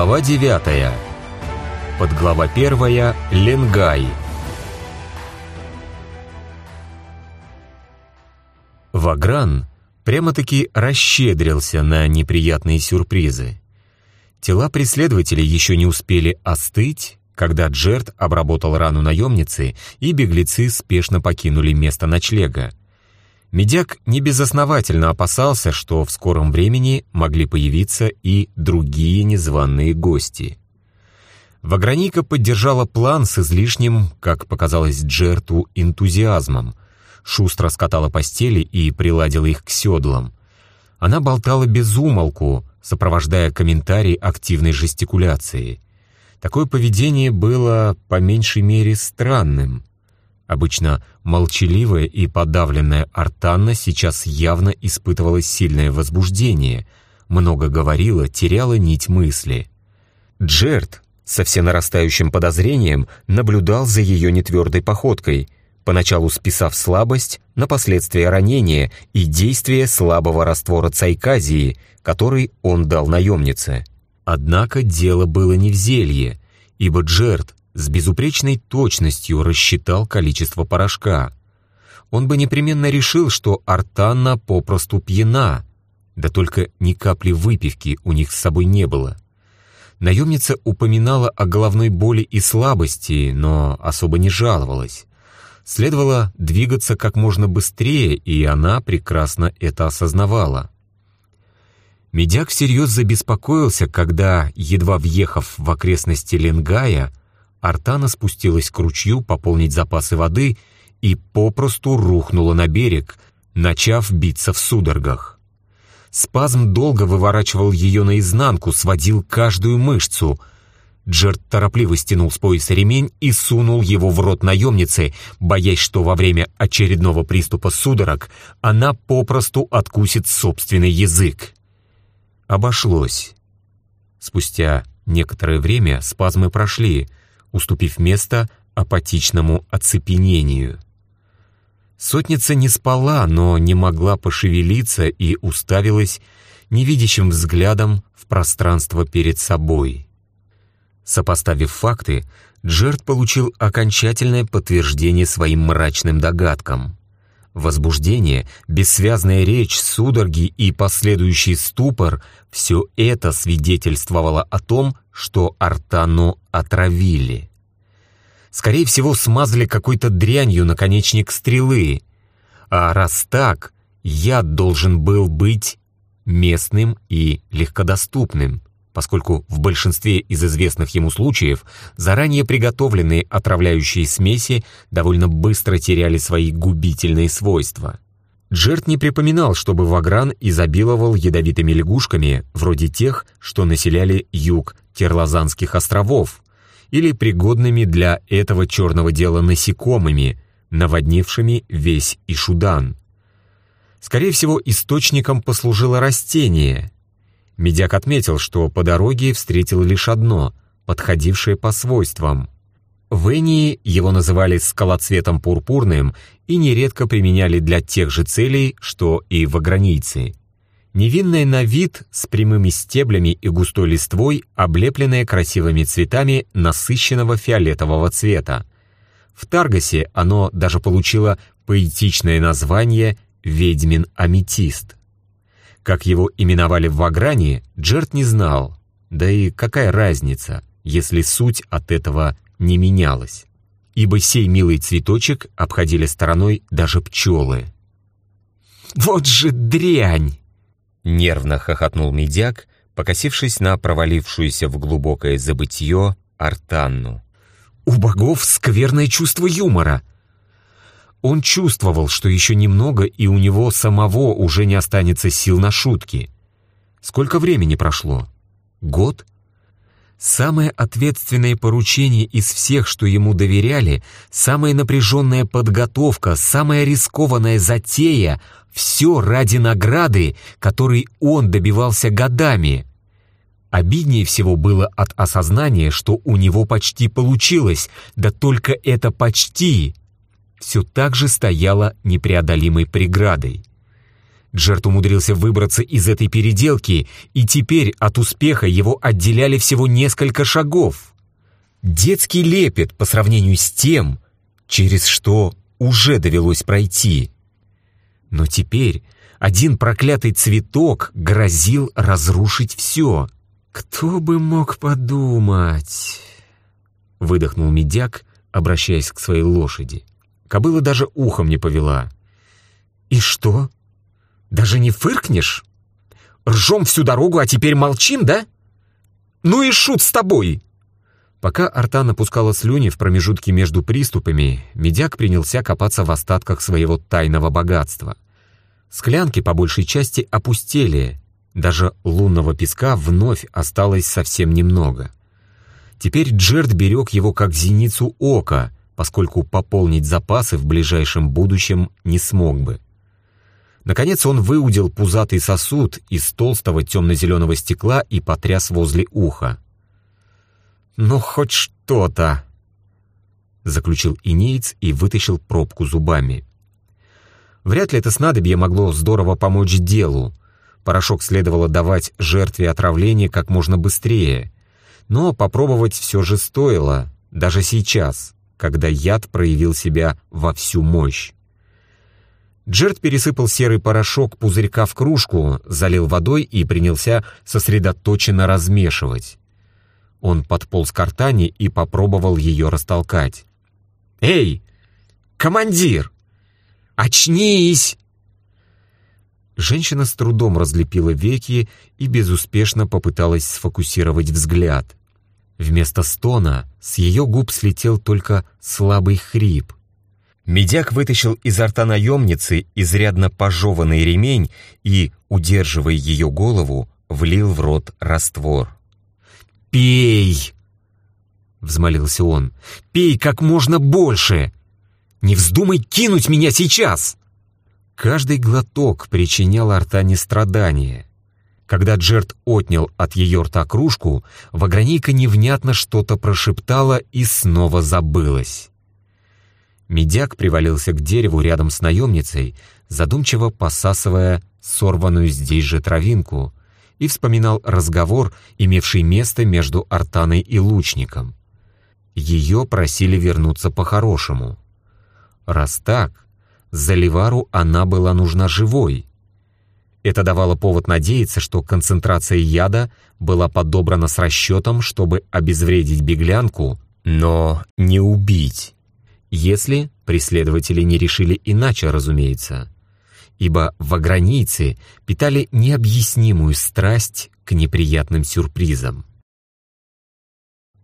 Глава 9. Подглава 1. Ленгай. Вагран прямо-таки расщедрился на неприятные сюрпризы. Тела преследователей еще не успели остыть, когда Джерт обработал рану наемницы, и беглецы спешно покинули место ночлега. Медяк небезосновательно опасался, что в скором времени могли появиться и другие незваные гости. Ваграника поддержала план с излишним, как показалось Джерту, энтузиазмом. Шустро скатала постели и приладила их к седлам. Она болтала без умолку, сопровождая комментарий активной жестикуляцией. Такое поведение было, по меньшей мере, странным — Обычно молчаливая и подавленная Артанна сейчас явно испытывала сильное возбуждение, много говорила, теряла нить мысли. Джерт со всенарастающим подозрением наблюдал за ее нетвердой походкой, поначалу списав слабость на последствия ранения и действия слабого раствора цайказии, который он дал наемнице. Однако дело было не в зелье, ибо Джерт с безупречной точностью рассчитал количество порошка. Он бы непременно решил, что Артанна попросту пьяна, да только ни капли выпивки у них с собой не было. Наемница упоминала о головной боли и слабости, но особо не жаловалась. Следовало двигаться как можно быстрее, и она прекрасно это осознавала. Медяк всерьез забеспокоился, когда, едва въехав в окрестности Ленгая, Артана спустилась к ручью пополнить запасы воды и попросту рухнула на берег, начав биться в судорогах. Спазм долго выворачивал ее наизнанку, сводил каждую мышцу. Джерт торопливо стянул с пояса ремень и сунул его в рот наемницы, боясь, что во время очередного приступа судорог она попросту откусит собственный язык. Обошлось. Спустя некоторое время спазмы прошли — уступив место апатичному оцепенению. Сотница не спала, но не могла пошевелиться и уставилась невидящим взглядом в пространство перед собой. Сопоставив факты, Джерт получил окончательное подтверждение своим мрачным догадкам. Возбуждение, бессвязная речь, судороги и последующий ступор — все это свидетельствовало о том, что Артану отравили. Скорее всего, смазали какой-то дрянью наконечник стрелы. А раз так, яд должен был быть местным и легкодоступным поскольку в большинстве из известных ему случаев заранее приготовленные отравляющие смеси довольно быстро теряли свои губительные свойства. Джерт не припоминал, чтобы Вагран изобиловал ядовитыми лягушками, вроде тех, что населяли юг Терлазанских островов, или пригодными для этого черного дела насекомыми, наводнившими весь Ишудан. Скорее всего, источником послужило растение — Медяк отметил, что по дороге встретил лишь одно, подходившее по свойствам. В Энии его называли скалоцветом пурпурным и нередко применяли для тех же целей, что и в огранице. Невинное на вид, с прямыми стеблями и густой листвой, облепленное красивыми цветами насыщенного фиолетового цвета. В Таргасе оно даже получило поэтичное название «ведьмин аметист». Как его именовали в Вагране, Джерт не знал. Да и какая разница, если суть от этого не менялась? Ибо сей милый цветочек обходили стороной даже пчелы. «Вот же дрянь!» Нервно хохотнул медяк, покосившись на провалившуюся в глубокое забытье Артанну. «У богов скверное чувство юмора!» Он чувствовал, что еще немного, и у него самого уже не останется сил на шутки. Сколько времени прошло? Год? Самое ответственное поручение из всех, что ему доверяли, самая напряженная подготовка, самая рискованная затея — все ради награды, которой он добивался годами. Обиднее всего было от осознания, что у него почти получилось, да только это почти все так же стояло непреодолимой преградой. Джерт умудрился выбраться из этой переделки, и теперь от успеха его отделяли всего несколько шагов. Детский лепет по сравнению с тем, через что уже довелось пройти. Но теперь один проклятый цветок грозил разрушить все. «Кто бы мог подумать?» — выдохнул медяк, обращаясь к своей лошади. Кобыла даже ухом не повела. «И что? Даже не фыркнешь? Ржем всю дорогу, а теперь молчим, да? Ну и шут с тобой!» Пока Артан опускала слюни в промежутке между приступами, медяк принялся копаться в остатках своего тайного богатства. Склянки по большей части опустели, даже лунного песка вновь осталось совсем немного. Теперь Джерд берег его как зеницу ока, поскольку пополнить запасы в ближайшем будущем не смог бы. Наконец он выудил пузатый сосуд из толстого темно-зеленого стекла и потряс возле уха. «Ну, хоть что-то!» Заключил инеец и вытащил пробку зубами. Вряд ли это снадобье могло здорово помочь делу. Порошок следовало давать жертве отравления как можно быстрее. Но попробовать все же стоило, даже сейчас, когда яд проявил себя во всю мощь. Джерт пересыпал серый порошок пузырька в кружку, залил водой и принялся сосредоточенно размешивать. Он подполз к артане и попробовал ее растолкать. «Эй, командир! Очнись!» Женщина с трудом разлепила веки и безуспешно попыталась сфокусировать взгляд. Вместо стона с ее губ слетел только слабый хрип. Медяк вытащил изо рта наемницы изрядно пожеванный ремень и, удерживая ее голову, влил в рот раствор. «Пей!» — взмолился он. «Пей как можно больше! Не вздумай кинуть меня сейчас!» Каждый глоток причинял Артане страдания. Когда Джерт отнял от ее рта кружку, Вагранейка невнятно что-то прошептала и снова забылась. Медяк привалился к дереву рядом с наемницей, задумчиво посасывая сорванную здесь же травинку, и вспоминал разговор, имевший место между Артаной и лучником. Ее просили вернуться по-хорошему. Раз так, Заливару она была нужна живой. Это давало повод надеяться, что концентрация яда была подобрана с расчетом, чтобы обезвредить беглянку, но не убить. Если преследователи не решили иначе, разумеется ибо вагранийцы питали необъяснимую страсть к неприятным сюрпризам.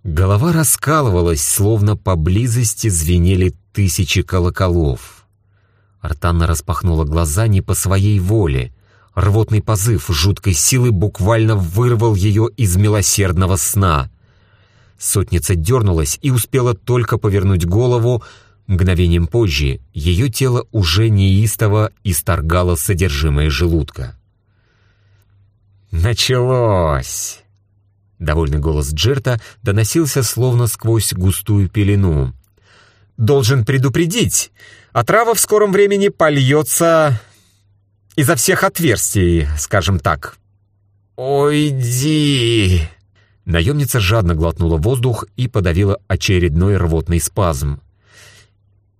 Голова раскалывалась, словно поблизости звенели тысячи колоколов. Артанна распахнула глаза не по своей воле. Рвотный позыв жуткой силы буквально вырвал ее из милосердного сна. Сотница дернулась и успела только повернуть голову, Мгновением позже ее тело уже неистово исторгало содержимое желудка. «Началось!» Довольный голос Джерта доносился словно сквозь густую пелену. «Должен предупредить, отрава в скором времени польется изо всех отверстий, скажем так». «Уйди!» Наемница жадно глотнула воздух и подавила очередной рвотный спазм.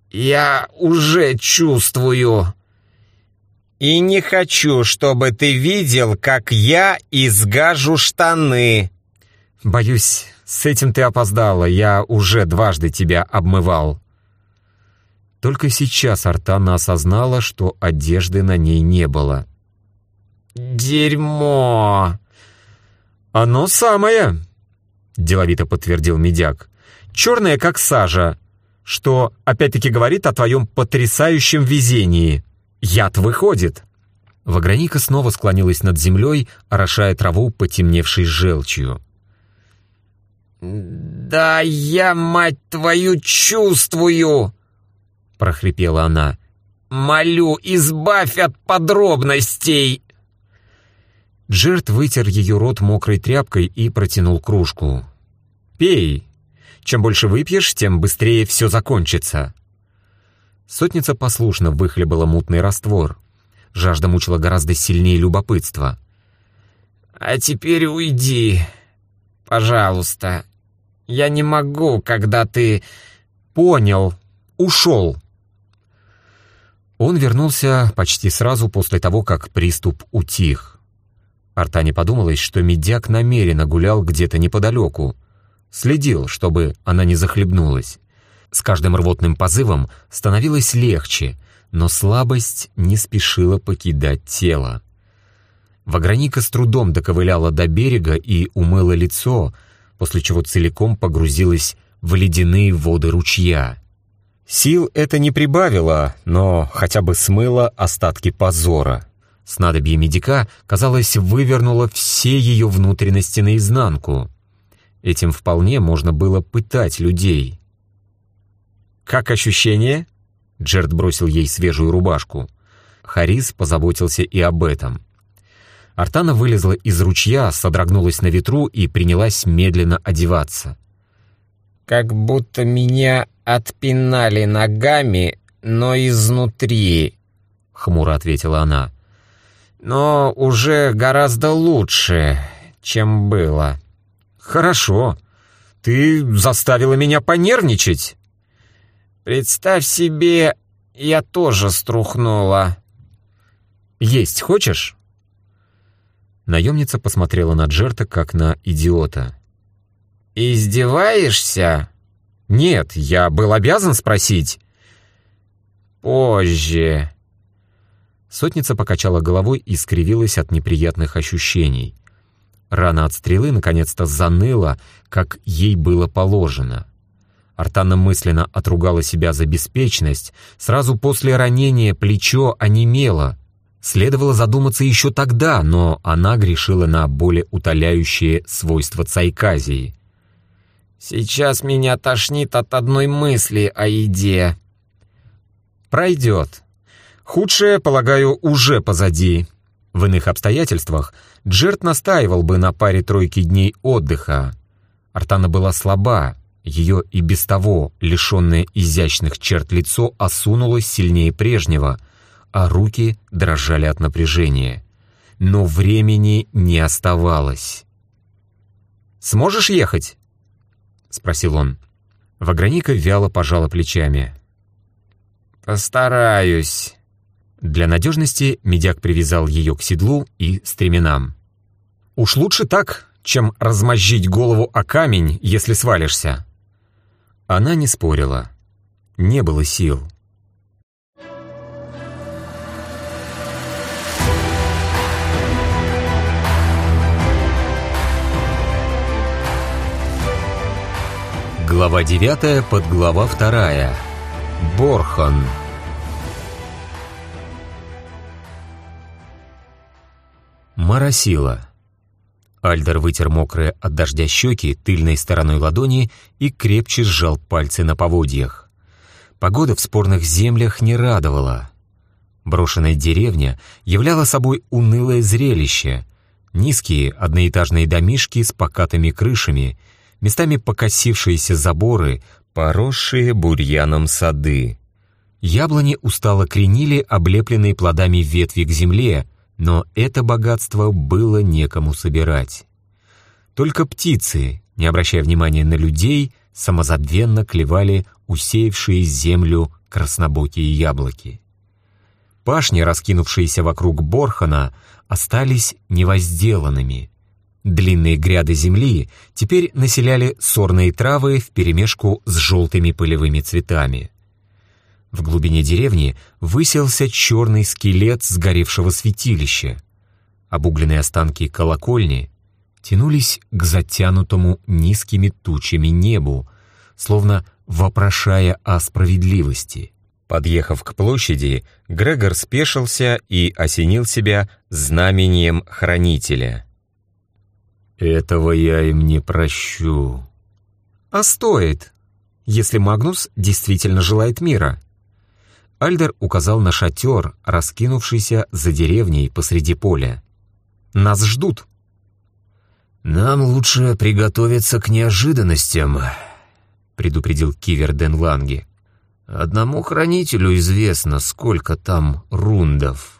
Я уже чувствую. И не хочу, чтобы ты видел, как я изгажу штаны. Боюсь, с этим ты опоздала. Я уже дважды тебя обмывал. Только сейчас Артана осознала, что одежды на ней не было. «Дерьмо!» «Оно самое!» — деловито подтвердил медяк. «Черное, как сажа, что опять-таки говорит о твоем потрясающем везении. Яд выходит!» Ваграника снова склонилась над землей, орошая траву, потемневшей желчью. «Да я, мать твою, чувствую!» — прохрипела она. «Молю, избавь от подробностей!» Джерт вытер ее рот мокрой тряпкой и протянул кружку. «Пей, чем больше выпьешь, тем быстрее все закончится». Сотница послушно выхлебала мутный раствор. Жажда мучила гораздо сильнее любопытства. «А теперь уйди, пожалуйста. Я не могу, когда ты...» «Понял. Ушел». Он вернулся почти сразу после того, как приступ утих. Артане подумалось, что медяк намеренно гулял где-то неподалеку, следил, чтобы она не захлебнулась. С каждым рвотным позывом становилось легче, но слабость не спешила покидать тело. Ваграника с трудом доковыляла до берега и умыла лицо, после чего целиком погрузилась в ледяные воды ручья. Сил это не прибавило, но хотя бы смыло остатки позора. Снадобье медика, казалось, вывернуло все ее внутренности наизнанку. Этим вполне можно было пытать людей. «Как ощущение?» Джерд бросил ей свежую рубашку. Харис позаботился и об этом. Артана вылезла из ручья, содрогнулась на ветру и принялась медленно одеваться. «Как будто меня отпинали ногами, но изнутри», — хмуро ответила она. «Но уже гораздо лучше, чем было». «Хорошо. Ты заставила меня понервничать». «Представь себе, я тоже струхнула». «Есть хочешь?» Наемница посмотрела на Джерта, как на идиота. «Издеваешься?» «Нет, я был обязан спросить». «Позже». Сотница покачала головой и скривилась от неприятных ощущений. Рана от стрелы наконец-то заныла, как ей было положено. Артана мысленно отругала себя за беспечность. Сразу после ранения плечо онемело. Следовало задуматься еще тогда, но она грешила на более утоляющие свойства цайказии. Сейчас меня тошнит от одной мысли о еде. Пройдет. Худшее, полагаю, уже позади. В иных обстоятельствах Джерт настаивал бы на паре тройки дней отдыха. Артана была слаба, ее и без того лишенное изящных черт лицо осунулось сильнее прежнего, а руки дрожали от напряжения. Но времени не оставалось. «Сможешь ехать?» — спросил он. Ваграника вяло пожала плечами. «Постараюсь». Для надежности медяк привязал ее к седлу и стременам. «Уж лучше так, чем размозжить голову о камень, если свалишься». Она не спорила. Не было сил. Глава 9, подглава 2. Борхан. Моросило. Альдер вытер мокрые от дождя щеки тыльной стороной ладони и крепче сжал пальцы на поводьях. Погода в спорных землях не радовала. Брошенная деревня являла собой унылое зрелище. Низкие одноэтажные домишки с покатыми крышами — местами покосившиеся заборы, поросшие бурьяном сады. Яблони устало кренили облепленные плодами ветви к земле, но это богатство было некому собирать. Только птицы, не обращая внимания на людей, самозабвенно клевали усеявшие землю краснобокие яблоки. Пашни, раскинувшиеся вокруг Борхана, остались невозделанными. Длинные гряды земли теперь населяли сорные травы вперемешку с желтыми пылевыми цветами. В глубине деревни выселся черный скелет сгоревшего святилища. Обугленные останки колокольни тянулись к затянутому низкими тучами небу, словно вопрошая о справедливости. Подъехав к площади, Грегор спешился и осенил себя знамением хранителя — этого я им не прощу. А стоит, если Магнус действительно желает мира. Альдер указал на шатер, раскинувшийся за деревней посреди поля. Нас ждут. «Нам лучше приготовиться к неожиданностям», — предупредил Кивер Денланге. «Одному хранителю известно, сколько там рундов».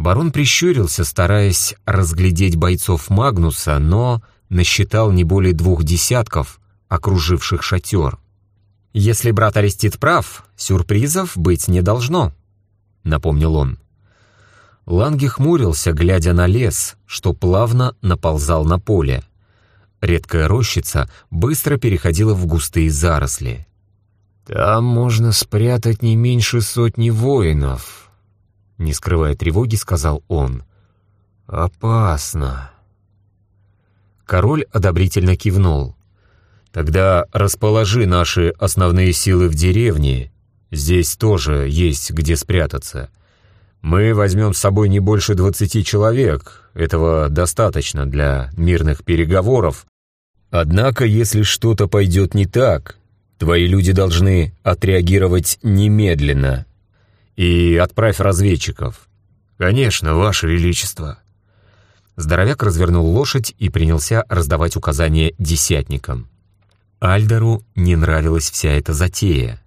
Барон прищурился, стараясь разглядеть бойцов Магнуса, но насчитал не более двух десятков, окруживших шатер. «Если брат Арестит прав, сюрпризов быть не должно», — напомнил он. Ланги хмурился, глядя на лес, что плавно наползал на поле. Редкая рощица быстро переходила в густые заросли. «Там можно спрятать не меньше сотни воинов», — не скрывая тревоги, сказал он. «Опасно». Король одобрительно кивнул. «Тогда расположи наши основные силы в деревне. Здесь тоже есть где спрятаться. Мы возьмем с собой не больше двадцати человек. Этого достаточно для мирных переговоров. Однако, если что-то пойдет не так, твои люди должны отреагировать немедленно. И отправь разведчиков. Конечно, Ваше Величество». Здоровяк развернул лошадь и принялся раздавать указания десятникам. Альдеру не нравилась вся эта затея.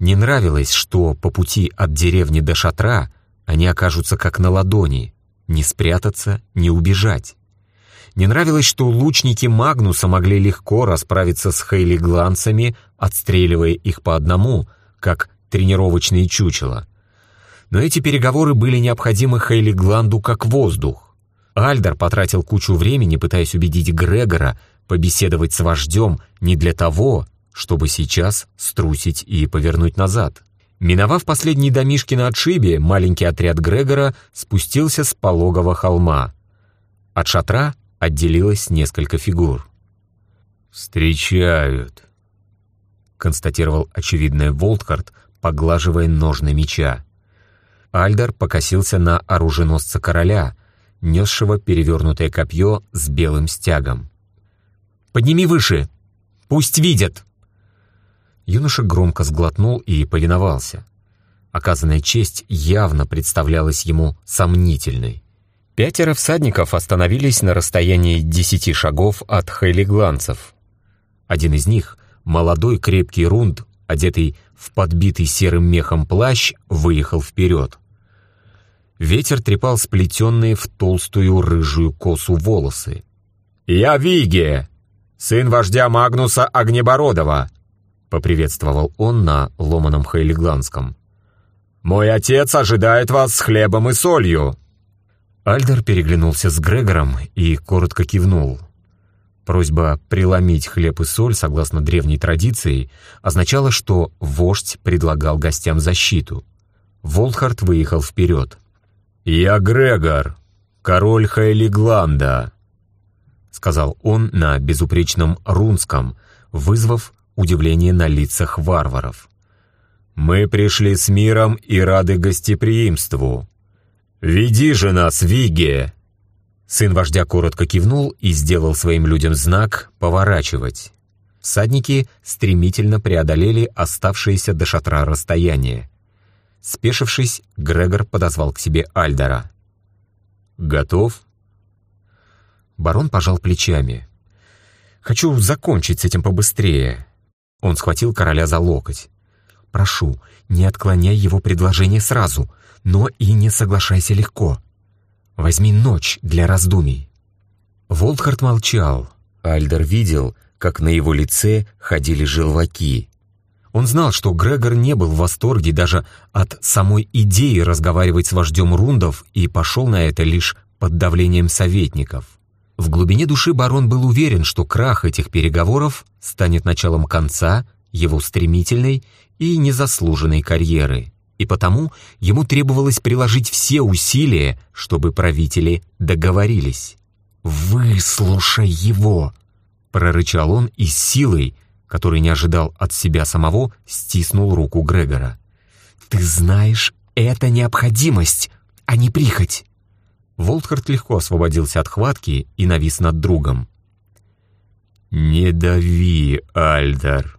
Не нравилось, что по пути от деревни до шатра они окажутся как на ладони, не спрятаться, не убежать. Не нравилось, что лучники Магнуса могли легко расправиться с Хейли-гланцами, отстреливая их по одному, как тренировочные чучела. Но эти переговоры были необходимы Хейли-гланду как воздух. Альдер потратил кучу времени, пытаясь убедить Грегора побеседовать с вождем не для того, чтобы сейчас струсить и повернуть назад. Миновав последние домишки на отшибе, маленький отряд Грегора спустился с пологого холма. От шатра отделилось несколько фигур. «Встречают», — констатировал очевидное Волткарт, поглаживая ножны меча. Альдер покосился на оруженосца короля, несшего перевернутое копье с белым стягом. «Подними выше! Пусть видят!» Юноша громко сглотнул и повиновался. Оказанная честь явно представлялась ему сомнительной. Пятеро всадников остановились на расстоянии десяти шагов от хейлигланцев. Один из них, молодой крепкий рунд, одетый в подбитый серым мехом плащ, выехал вперед. Ветер трепал сплетенные в толстую рыжую косу волосы. «Я Виге, сын вождя Магнуса Огнебородова!» поприветствовал он на ломаном хейлигландском. «Мой отец ожидает вас с хлебом и солью!» Альдер переглянулся с Грегором и коротко кивнул. Просьба преломить хлеб и соль, согласно древней традиции, означала, что вождь предлагал гостям защиту. Волхард выехал вперед. «Я Грегор, король Хейлигланда», — сказал он на безупречном рунском, вызвав удивление на лицах варваров. «Мы пришли с миром и рады гостеприимству. Веди же нас, Виге!» Сын вождя коротко кивнул и сделал своим людям знак «поворачивать». Всадники стремительно преодолели оставшееся до шатра расстояние. Спешившись, Грегор подозвал к себе Альдера. «Готов?» Барон пожал плечами. «Хочу закончить с этим побыстрее. Он схватил короля за локоть. «Прошу, не отклоняй его предложение сразу, но и не соглашайся легко. Возьми ночь для раздумий». Волдхард молчал. Альдер видел, как на его лице ходили желваки. Он знал, что Грегор не был в восторге даже от самой идеи разговаривать с вождем рундов и пошел на это лишь под давлением советников. В глубине души барон был уверен, что крах этих переговоров станет началом конца его стремительной и незаслуженной карьеры, и потому ему требовалось приложить все усилия, чтобы правители договорились. «Выслушай его!» — прорычал он и силой, которой не ожидал от себя самого, стиснул руку Грегора. «Ты знаешь, это необходимость, а не прихоть!» Волтхард легко освободился от хватки и навис над другом. «Не дави, Альдар.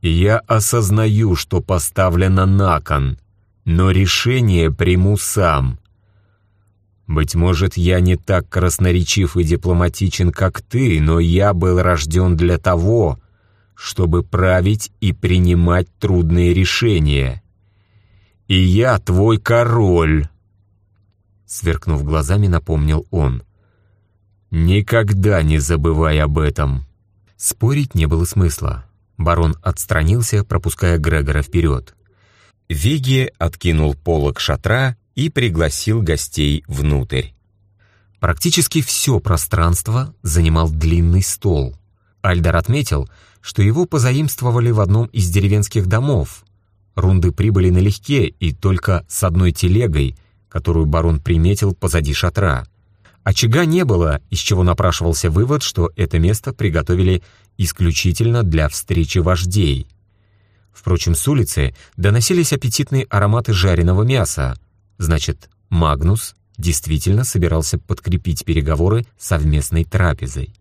Я осознаю, что поставлено на кон, но решение приму сам. Быть может, я не так красноречив и дипломатичен, как ты, но я был рожден для того, чтобы править и принимать трудные решения. И я твой король». сверкнув глазами, напомнил он. «Никогда не забывай об этом!» Спорить не было смысла. Барон отстранился, пропуская Грегора вперед. Виги откинул полог шатра и пригласил гостей внутрь. Практически все пространство занимал длинный стол. Альдар отметил, что его позаимствовали в одном из деревенских домов. Рунды прибыли налегке и только с одной телегой, которую барон приметил позади шатра. Очага не было, из чего напрашивался вывод, что это место приготовили исключительно для встречи вождей. Впрочем, с улицы доносились аппетитные ароматы жареного мяса. Значит, Магнус действительно собирался подкрепить переговоры совместной трапезой.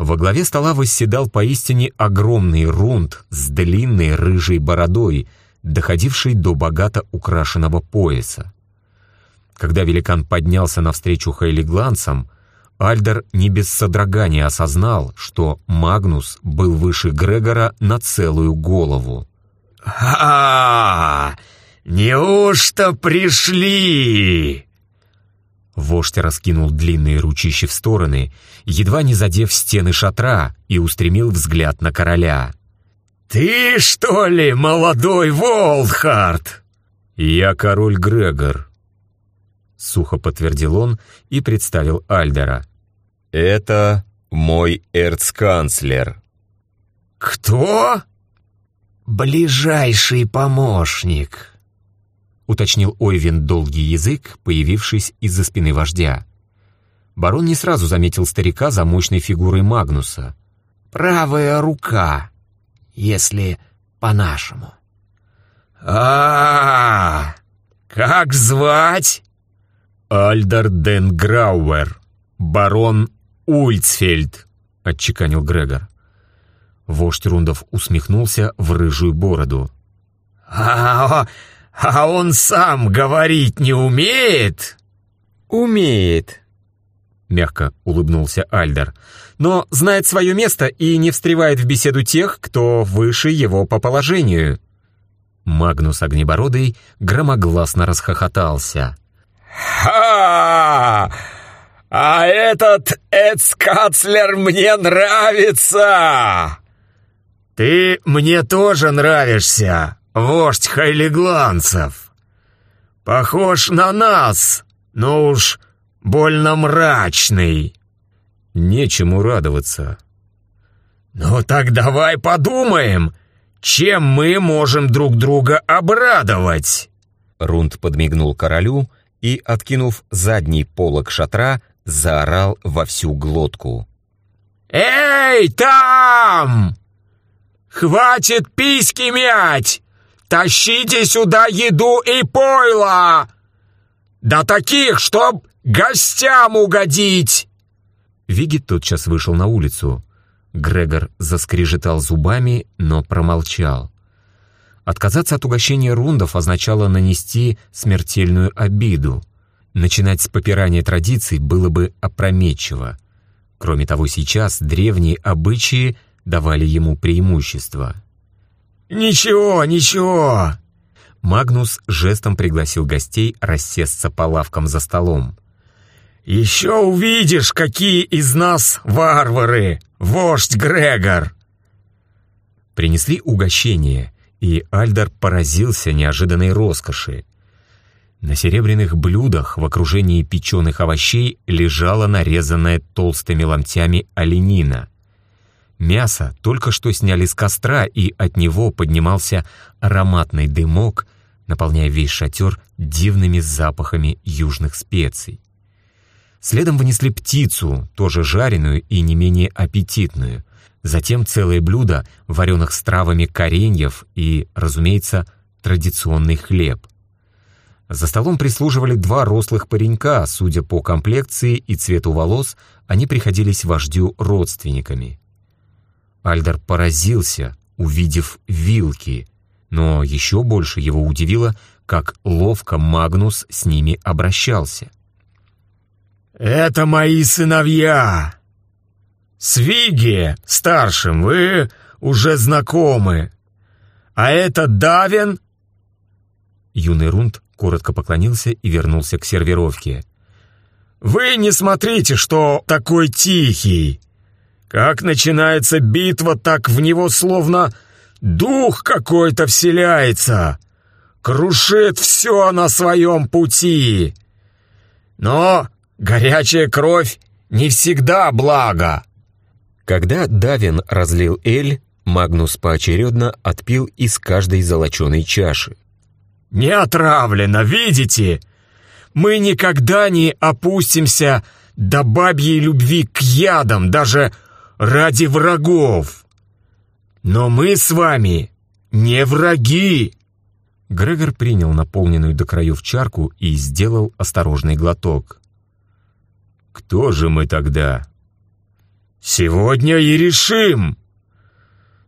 Во главе стола восседал поистине огромный рунд с длинной рыжей бородой, доходившей до богато украшенного пояса. Когда великан поднялся навстречу Хейли Глансом, Альдер не без содрогания осознал, что Магнус был выше Грегора на целую голову. «А, -а, -а неужто пришли?» Вождь раскинул длинные ручища в стороны, едва не задев стены шатра, и устремил взгляд на короля. «Ты, что ли, молодой Волхард?» «Я король Грегор», — сухо подтвердил он и представил Альдера. «Это мой эрцканцлер». «Кто?» «Ближайший помощник», уточнил Ойвин долгий язык, появившись из-за спины вождя. Барон не сразу заметил старика за мощной фигурой Магнуса. «Правая рука, если по-нашему». А, -а, а Как звать?» «Альдер Ден Грауэр, барон Ульцфельд», — отчеканил Грегор. Вождь Рундов усмехнулся в рыжую бороду. «А, -а «А он сам говорить не умеет?» «Умеет», — мягко улыбнулся Альдер, «но знает свое место и не встревает в беседу тех, кто выше его по положению». Магнус Огнебородый громогласно расхохотался. «Ха! А этот Эцкацлер мне нравится! Ты мне тоже нравишься!» Вождь хайлигланцев. Похож на нас, но уж больно мрачный. Нечему радоваться. Ну так давай подумаем, чем мы можем друг друга обрадовать. Рунд подмигнул королю и, откинув задний полог шатра, заорал во всю глотку. «Эй, там! Хватит письки мять! Тащите сюда еду и пойло! Да таких, чтоб гостям угодить!» Виги тотчас вышел на улицу. Грегор заскрежетал зубами, но промолчал. Отказаться от угощения рундов означало нанести смертельную обиду. Начинать с попирания традиций было бы опрометчиво. Кроме того, сейчас древние обычаи давали ему преимущество. «Ничего, ничего!» Магнус жестом пригласил гостей рассесться по лавкам за столом. «Еще увидишь, какие из нас варвары, вождь Грегор!» Принесли угощение, и Альдар поразился неожиданной роскоши. На серебряных блюдах в окружении печеных овощей лежала нарезанная толстыми ломтями оленина. Мясо только что сняли с костра, и от него поднимался ароматный дымок, наполняя весь шатер дивными запахами южных специй. Следом вынесли птицу, тоже жареную и не менее аппетитную. Затем целое блюдо вареных с травами кореньев и, разумеется, традиционный хлеб. За столом прислуживали два рослых паренька, судя по комплекции и цвету волос, они приходились вождю родственниками. Альдер поразился, увидев вилки, но еще больше его удивило, как ловко Магнус с ними обращался. «Это мои сыновья! С Виги, старшим, вы уже знакомы, а это Давин Юный Рунд коротко поклонился и вернулся к сервировке. «Вы не смотрите, что такой тихий. Как начинается битва, так в него словно дух какой-то вселяется. Крушит все на своем пути. Но горячая кровь не всегда благо». Когда Давин разлил эль, Магнус поочередно отпил из каждой золоченой чаши. «Не отравлено, видите? Мы никогда не опустимся до бабьей любви к ядам, даже ради врагов. Но мы с вами не враги!» Грегор принял наполненную до краев чарку и сделал осторожный глоток. «Кто же мы тогда?» «Сегодня и решим!»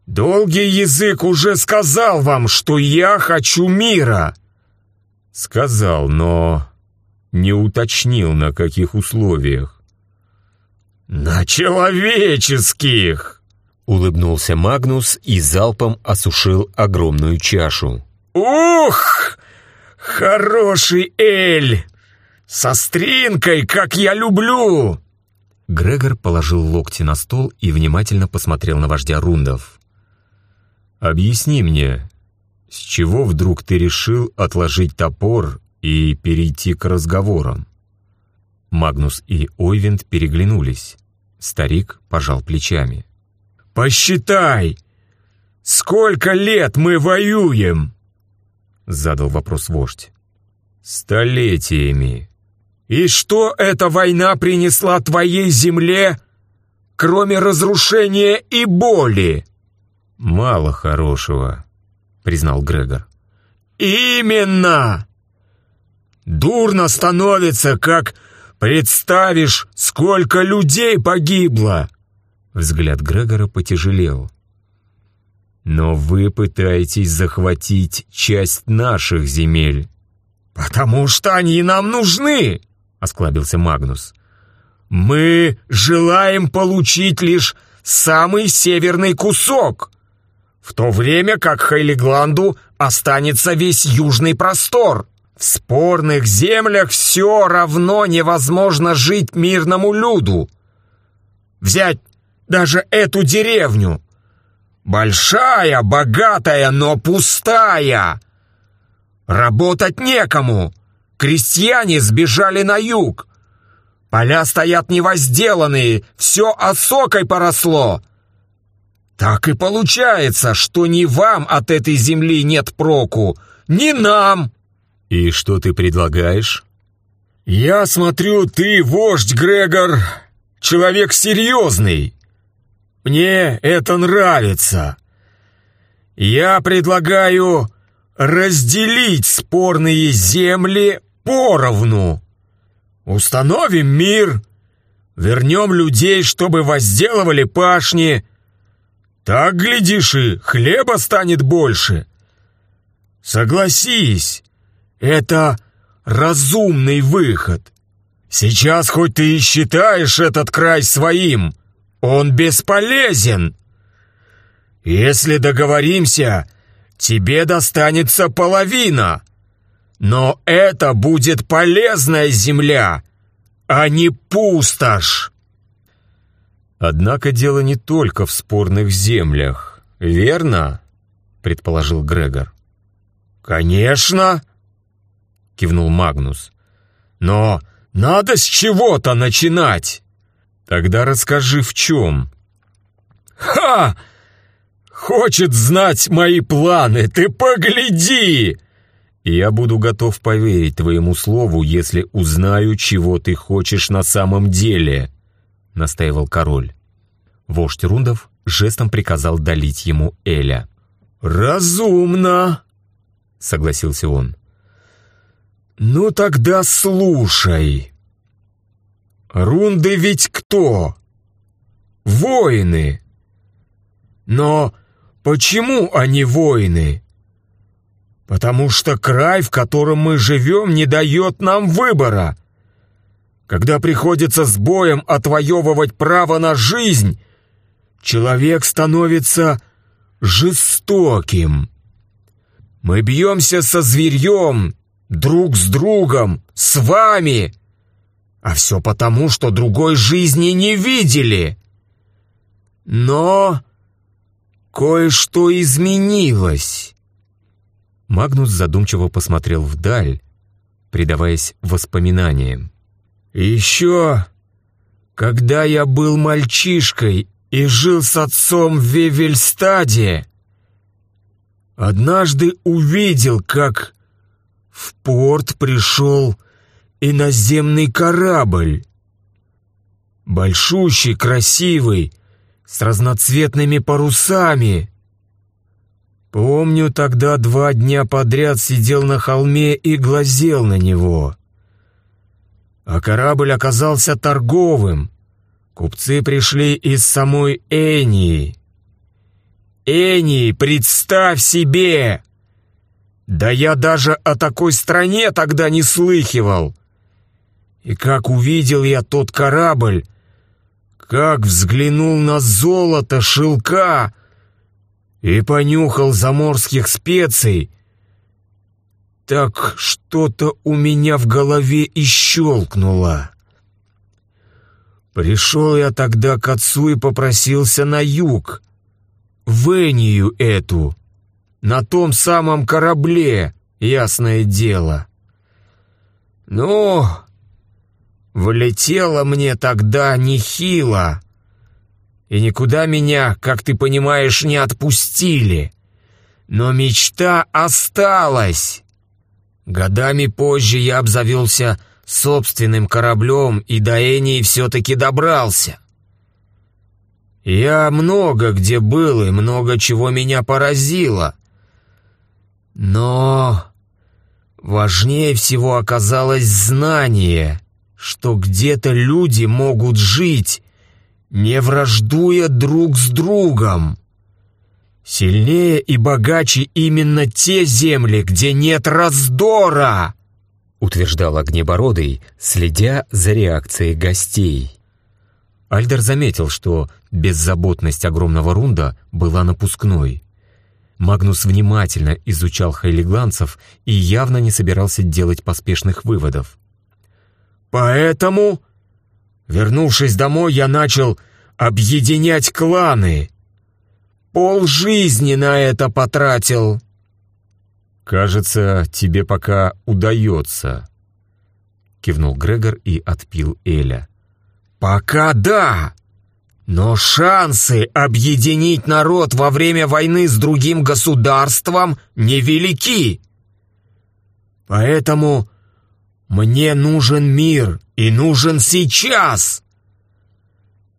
«Долгий язык уже сказал вам, что я хочу мира!» «Сказал, но не уточнил, на каких условиях». «На человеческих!» Улыбнулся Магнус и залпом осушил огромную чашу. «Ух! Хороший Эль! Со стринкой, как я люблю!» Грегор положил локти на стол и внимательно посмотрел на вождя рундов. «Объясни мне, с чего вдруг ты решил отложить топор и перейти к разговорам?» Магнус и Ойвент переглянулись. Старик пожал плечами. «Посчитай! Сколько лет мы воюем?» Задал вопрос вождь. «Столетиями». «И что эта война принесла твоей земле, кроме разрушения и боли?» «Мало хорошего», — признал Грегор. «Именно! Дурно становится, как представишь, сколько людей погибло!» Взгляд Грегора потяжелел. «Но вы пытаетесь захватить часть наших земель». «Потому что они нам нужны!» — осклабился Магнус. «Мы желаем получить лишь самый северный кусок!» в то время как Хейлигланду останется весь южный простор. В спорных землях все равно невозможно жить мирному люду. Взять даже эту деревню. Большая, богатая, но пустая. Работать некому. Крестьяне сбежали на юг. Поля стоят невозделанные, все осокой поросло. Так и получается, что ни вам от этой земли нет проку, ни нам. И что ты предлагаешь? Я смотрю, ты, вождь Грегор, человек серьезный. Мне это нравится. Я предлагаю разделить спорные земли поровну. Установим мир, вернем людей, чтобы возделывали пашни, так, глядишь, и хлеба станет больше. Согласись, это разумный выход. Сейчас хоть ты и считаешь этот край своим, он бесполезен. Если договоримся, тебе достанется половина. Но это будет полезная земля, а не пустошь. Однако дело не только в спорных землях, верно? предположил Грегор. Конечно, кивнул Магнус. Но надо с чего-то начинать. Тогда расскажи, в чем. Ха! Хочет знать мои планы, ты погляди! Я буду готов поверить твоему слову, если узнаю, чего ты хочешь на самом деле. — настаивал король. Вождь Рундов жестом приказал долить ему Эля. «Разумно!» — согласился он. «Ну тогда слушай. Рунды ведь кто? Воины. Но почему они воины? Потому что край, в котором мы живем, не дает нам выбора. Когда приходится с боем отвоевывать право на жизнь, человек становится жестоким. Мы бьемся со зверьем, друг с другом, с вами. А все потому, что другой жизни не видели. Но кое-что изменилось. Магнус задумчиво посмотрел вдаль, предаваясь воспоминаниям. «Еще, когда я был мальчишкой и жил с отцом в Вевельстаде, однажды увидел, как в порт пришел иноземный корабль. Большущий, красивый, с разноцветными парусами. Помню, тогда два дня подряд сидел на холме и глазел на него. А корабль оказался торговым. Купцы пришли из самой Энии. Энии, представь себе! Да я даже о такой стране тогда не слыхивал. И как увидел я тот корабль, как взглянул на золото, шелка, и понюхал заморских специй, так что-то у меня в голове и щелкнуло. Пришел я тогда к отцу и попросился на юг, в Энию эту, на том самом корабле, ясное дело. Ну, влетело мне тогда нехило, и никуда меня, как ты понимаешь, не отпустили. Но мечта осталась. Годами позже я обзавелся собственным кораблем и до Энии все-таки добрался. Я много где был и много чего меня поразило. Но важнее всего оказалось знание, что где-то люди могут жить не враждуя друг с другом. Сильнее и богаче именно те земли, где нет раздора, утверждал Огнебородый, следя за реакцией гостей. Альдер заметил, что беззаботность огромного рунда была напускной. Магнус внимательно изучал хайлигланцев и явно не собирался делать поспешных выводов. «Поэтому Вернувшись домой, я начал объединять кланы. Пол жизни на это потратил. «Кажется, тебе пока удается», — кивнул Грегор и отпил Эля. «Пока да, но шансы объединить народ во время войны с другим государством невелики. Поэтому мне нужен мир, и нужен сейчас.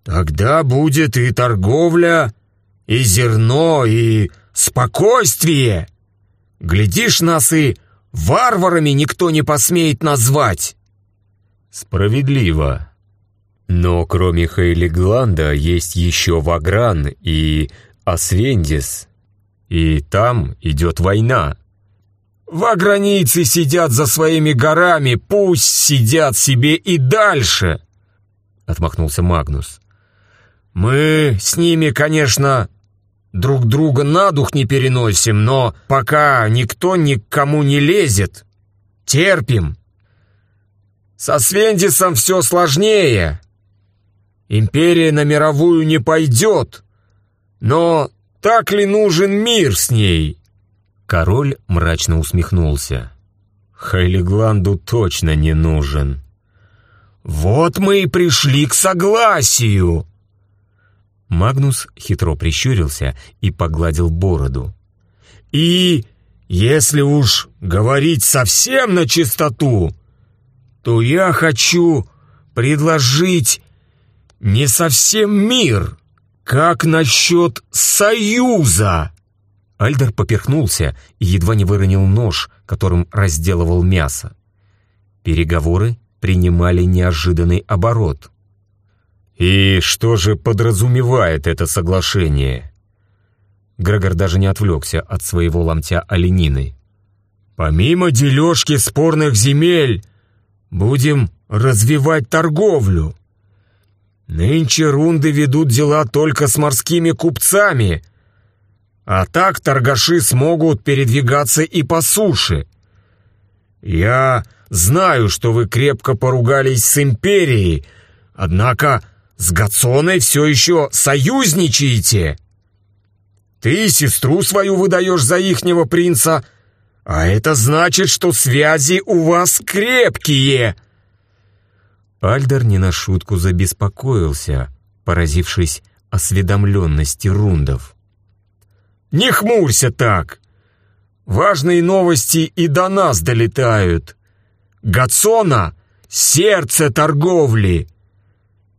Тогда будет и торговля, и зерно, и спокойствие. Глядишь, нас и варварами никто не посмеет назвать. Справедливо. Но кроме Хейли Гланда есть еще Вагран и Освендис. И там идет война. Во границе сидят за своими горами, пусть сидят себе и дальше!» Отмахнулся Магнус. «Мы с ними, конечно, друг друга на дух не переносим, но пока никто ни к кому не лезет, терпим. Со Свендисом все сложнее. Империя на мировую не пойдет, но так ли нужен мир с ней?» Король мрачно усмехнулся. «Хайлигланду точно не нужен». «Вот мы и пришли к согласию!» Магнус хитро прищурился и погладил бороду. «И, если уж говорить совсем на чистоту, то я хочу предложить не совсем мир. Как насчет союза?» Альдер поперхнулся и едва не выронил нож, которым разделывал мясо. Переговоры принимали неожиданный оборот. «И что же подразумевает это соглашение?» Грегор даже не отвлекся от своего ломтя оленины. «Помимо дележки спорных земель, будем развивать торговлю. Нынче рунды ведут дела только с морскими купцами, А так торгаши смогут передвигаться и по суше. Я знаю, что вы крепко поругались с Империей, однако с Гацоной все еще союзничаете. Ты сестру свою выдаешь за ихнего принца, а это значит, что связи у вас крепкие». Альдер не на шутку забеспокоился, поразившись осведомленности рундов. «Не хмурься так! Важные новости и до нас долетают. Гацона — сердце торговли.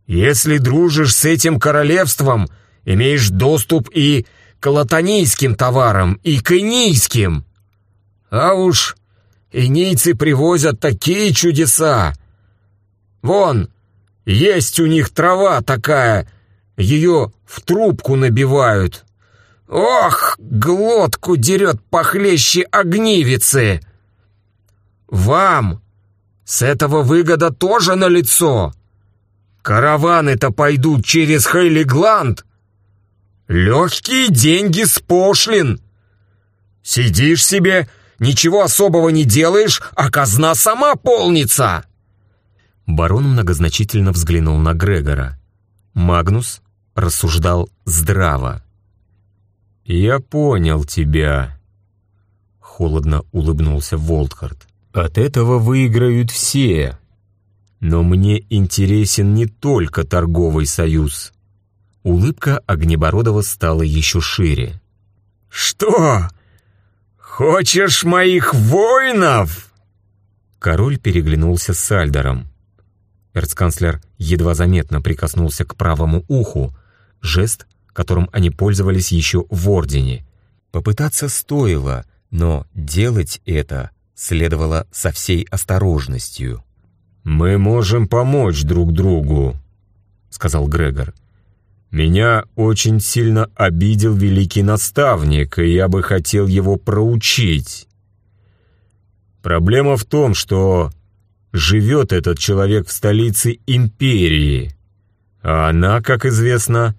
Если дружишь с этим королевством, имеешь доступ и к латанийским товарам, и к инийским. А уж инийцы привозят такие чудеса. Вон, есть у них трава такая, ее в трубку набивают. Ох, глотку дерет похлеще огнивицы. Вам с этого выгода тоже налицо. Караваны-то пойдут через Хейлигланд. Легкие деньги с пошлин. Сидишь себе, ничего особого не делаешь, а казна сама полнится. Барон многозначительно взглянул на Грегора. Магнус рассуждал здраво. «Я понял тебя», — холодно улыбнулся Волтхард. «От этого выиграют все. Но мне интересен не только торговый союз». Улыбка Огнебородова стала еще шире. «Что? Хочешь моих воинов?» Король переглянулся с Альдером. Эрцканцлер едва заметно прикоснулся к правому уху, жест, которым они пользовались еще в Ордене. Попытаться стоило, но делать это следовало со всей осторожностью. «Мы можем помочь друг другу», — сказал Грегор. «Меня очень сильно обидел великий наставник, и я бы хотел его проучить. Проблема в том, что живет этот человек в столице империи, а она, как известно,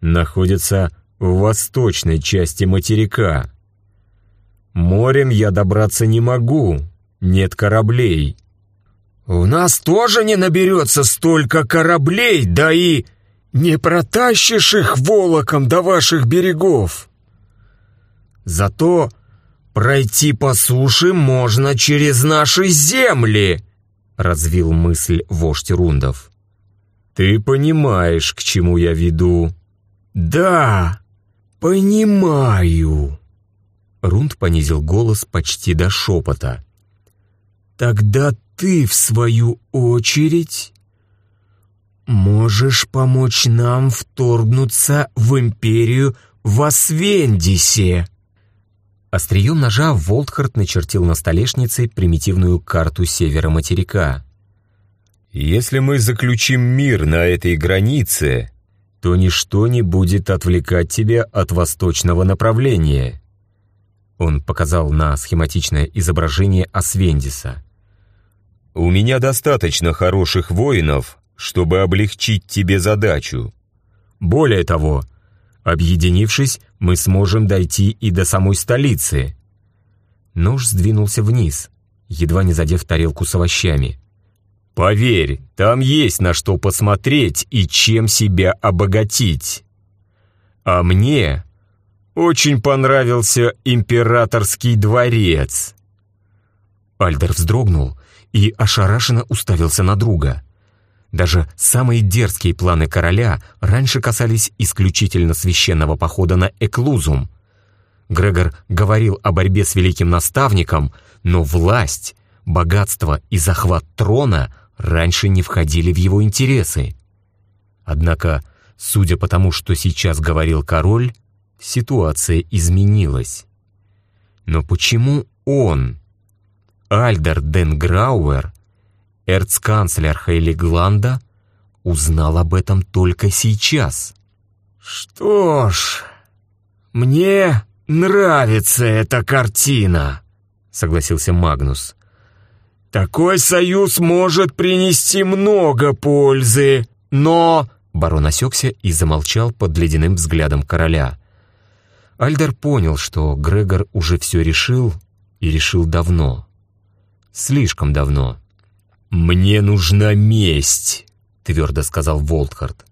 находится в восточной части материка. Морем я добраться не могу, нет кораблей. У нас тоже не наберется столько кораблей, да и не протащишь их волоком до ваших берегов. Зато пройти по суше можно через наши земли, развил мысль вождь Рундов. Ты понимаешь, к чему я веду. Да, понимаю. Рунд понизил голос почти до шепота. Тогда ты, в свою очередь, можешь помочь нам вторгнуться в империю в Освендисе. Острием ножа Волтхард начертил на столешнице примитивную карту севера материка. «Если мы заключим мир на этой границе, то ничто не будет отвлекать тебя от восточного направления». Он показал на схематичное изображение Освендиса. «У меня достаточно хороших воинов, чтобы облегчить тебе задачу. Более того, объединившись, мы сможем дойти и до самой столицы». Нож сдвинулся вниз, едва не задев тарелку с овощами. «Поверь, там есть на что посмотреть и чем себя обогатить. А мне очень понравился императорский дворец». Альдер вздрогнул и ошарашенно уставился на друга. Даже самые дерзкие планы короля раньше касались исключительно священного похода на Эклузум. Грегор говорил о борьбе с великим наставником, но власть, богатство и захват трона раньше не входили в его интересы. Однако, судя по тому, что сейчас говорил король, ситуация изменилась. Но почему он, Альдер Ден Грауэр, эрцканцлер Гланда узнал об этом только сейчас. «Что ж, мне нравится эта картина», — согласился Магнус. «Такой союз может принести много пользы, но...» Барон осекся и замолчал под ледяным взглядом короля. Альдер понял, что Грегор уже все решил и решил давно. Слишком давно. «Мне нужна месть», — твердо сказал Волтхард.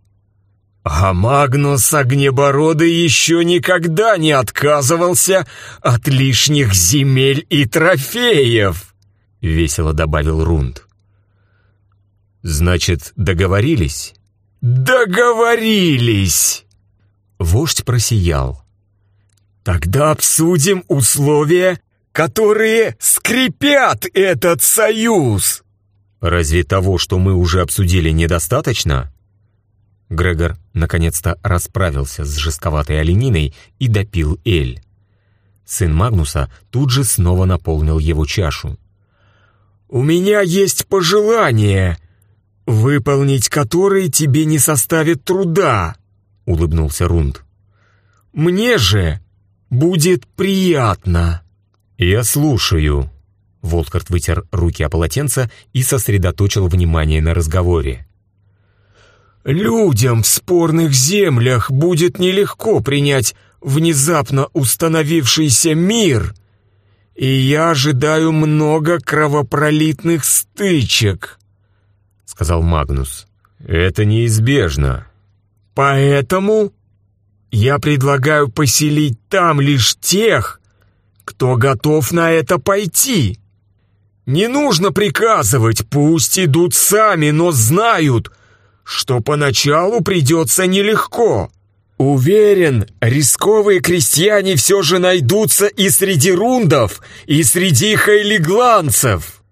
А Магнус Огнебородый еще никогда не отказывался от лишних земель и трофеев, — весело добавил Рунд. «Значит, договорились?» «Договорились!» Вождь просиял. «Тогда обсудим условия, которые скрепят этот союз!» «Разве того, что мы уже обсудили, недостаточно?» Грегор наконец-то расправился с жестковатой олениной и допил эль. Сын Магнуса тут же снова наполнил его чашу. «У меня есть пожелание, выполнить которые тебе не составит труда», — улыбнулся Рунд. «Мне же будет приятно». «Я слушаю». Волкарт вытер руки о полотенце и сосредоточил внимание на разговоре. Людям в спорных землях будет нелегко принять внезапно установившийся мир, и я ожидаю много кровопролитных стычек», — сказал Магнус. «Это неизбежно». «Поэтому я предлагаю поселить там лишь тех, кто готов на это пойти. Не нужно приказывать, пусть идут сами, но знают — что поначалу придется нелегко. Уверен, рисковые крестьяне все же найдутся и среди рундов, и среди хайлигланцев.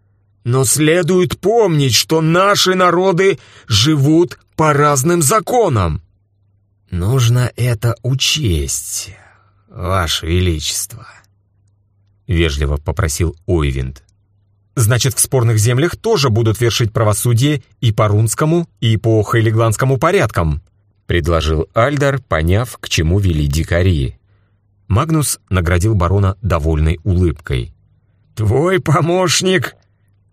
Но следует помнить, что наши народы живут по разным законам. Нужно это учесть, Ваше Величество. Вежливо попросил Ойвинд. Значит, в спорных землях тоже будут вершить правосудие и по рунскому, и по хайлигландскому порядкам», — предложил Альдар, поняв, к чему вели дикари. Магнус наградил барона довольной улыбкой. «Твой помощник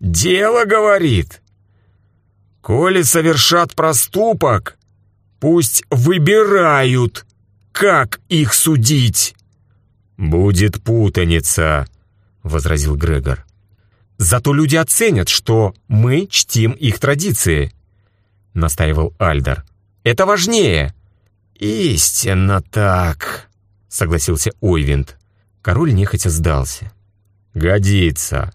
дело говорит. Коли совершат проступок, пусть выбирают, как их судить». «Будет путаница», — возразил Грегор. Зато люди оценят, что мы чтим их традиции», — настаивал Альдар. «Это важнее». «Истинно так», — согласился Ойвинд. Король нехотя сдался. «Годится.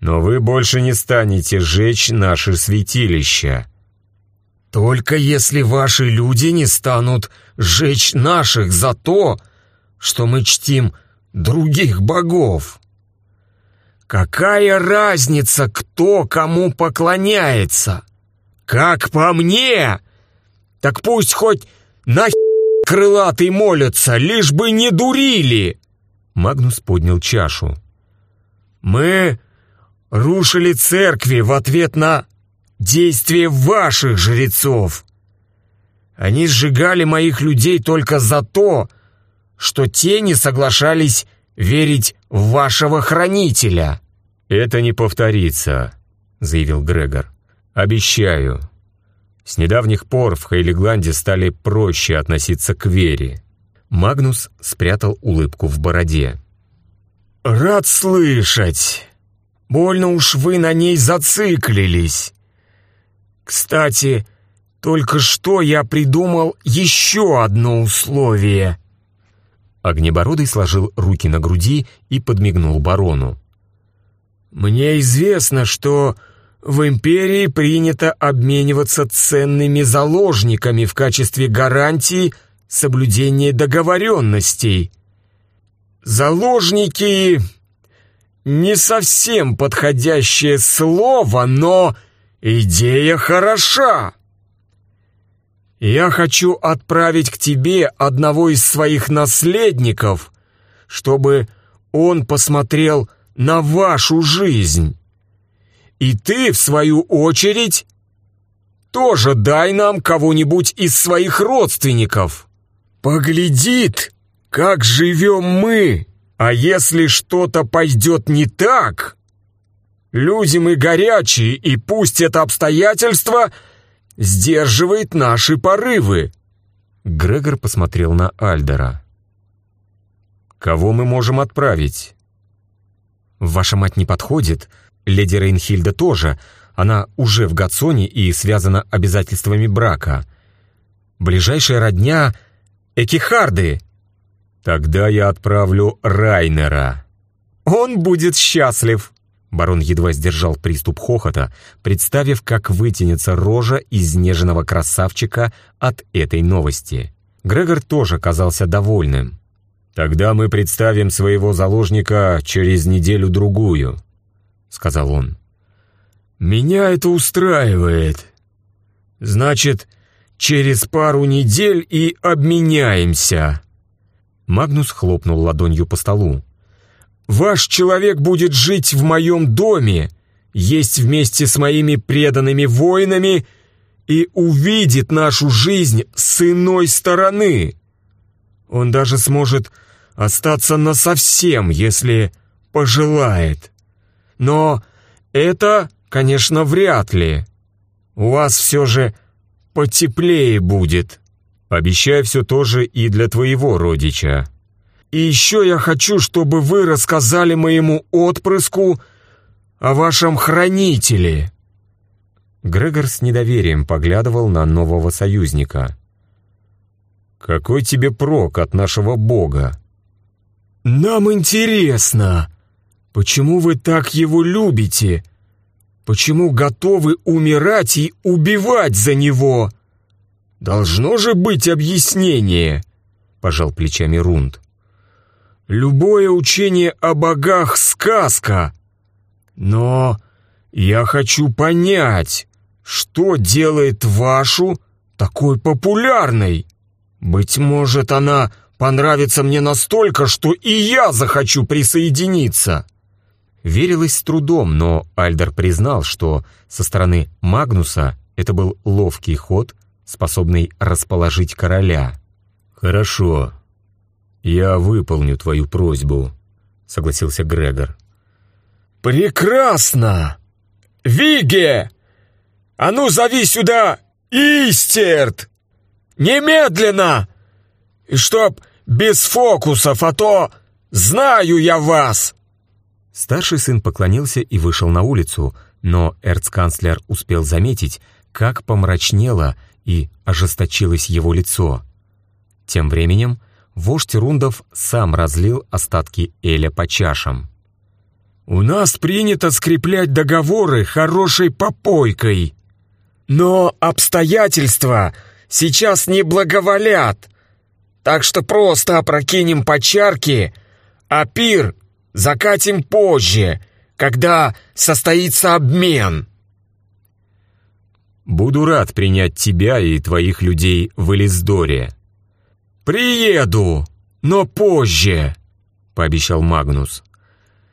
Но вы больше не станете жечь наши святилища». «Только если ваши люди не станут жечь наших за то, что мы чтим других богов», Какая разница, кто кому поклоняется? Как по мне, так пусть хоть на крылатый молятся, лишь бы не дурили. Магнус поднял чашу. Мы рушили церкви в ответ на действия ваших жрецов. Они сжигали моих людей только за то, что те не соглашались верить в вашего хранителя». «Это не повторится», — заявил Грегор. «Обещаю. С недавних пор в Хейлигланде стали проще относиться к вере». Магнус спрятал улыбку в бороде. «Рад слышать. Больно уж вы на ней зациклились. Кстати, только что я придумал еще одно условие». Огнебородый сложил руки на груди и подмигнул барону. «Мне известно, что в империи принято обмениваться ценными заложниками в качестве гарантии соблюдения договоренностей. Заложники — не совсем подходящее слово, но идея хороша. Я хочу отправить к тебе одного из своих наследников, чтобы он посмотрел на вашу жизнь. И ты, в свою очередь, тоже дай нам кого-нибудь из своих родственников. Поглядит, как живем мы, а если что-то пойдет не так... Люди мы горячие, и пусть это обстоятельство сдерживает наши порывы. Грегор посмотрел на Альдера. Кого мы можем отправить?» «Ваша мать не подходит. Леди Рейнхильда тоже. Она уже в Гатсоне и связана обязательствами брака. Ближайшая родня — Экихарды». «Тогда я отправлю Райнера». «Он будет счастлив!» Барон едва сдержал приступ хохота, представив, как вытянется рожа изнеженного красавчика от этой новости. Грегор тоже казался довольным. «Тогда мы представим своего заложника через неделю-другую», — сказал он. «Меня это устраивает. Значит, через пару недель и обменяемся». Магнус хлопнул ладонью по столу. «Ваш человек будет жить в моем доме, есть вместе с моими преданными воинами и увидит нашу жизнь с иной стороны. Он даже сможет остаться насовсем, если пожелает. Но это, конечно, вряд ли. У вас все же потеплее будет». Обещай все тоже и для твоего родича. И еще я хочу, чтобы вы рассказали моему отпрыску о вашем хранителе». Грегор с недоверием поглядывал на нового союзника. «Какой тебе прок от нашего бога?» «Нам интересно, почему вы так его любите? Почему готовы умирать и убивать за него?» «Должно же быть объяснение», — пожал плечами Рунд. «Любое учение о богах — сказка. Но я хочу понять, что делает вашу такой популярной. Быть может, она понравится мне настолько, что и я захочу присоединиться». Верилось с трудом, но Альдер признал, что со стороны Магнуса это был ловкий ход — способный расположить короля. «Хорошо, я выполню твою просьбу», — согласился Грегор. «Прекрасно! Виге! А ну зови сюда Истерт! Немедленно! И чтоб без фокусов, а то знаю я вас!» Старший сын поклонился и вышел на улицу, но эрцканцлер успел заметить, как помрачнело и ожесточилось его лицо. Тем временем вождь Рундов сам разлил остатки Эля по чашам. «У нас принято скреплять договоры хорошей попойкой. Но обстоятельства сейчас не благоволят, так что просто опрокинем по чарке, а пир закатим позже, когда состоится обмен». Буду рад принять тебя и твоих людей в Элиздоре». «Приеду, но позже», — пообещал Магнус.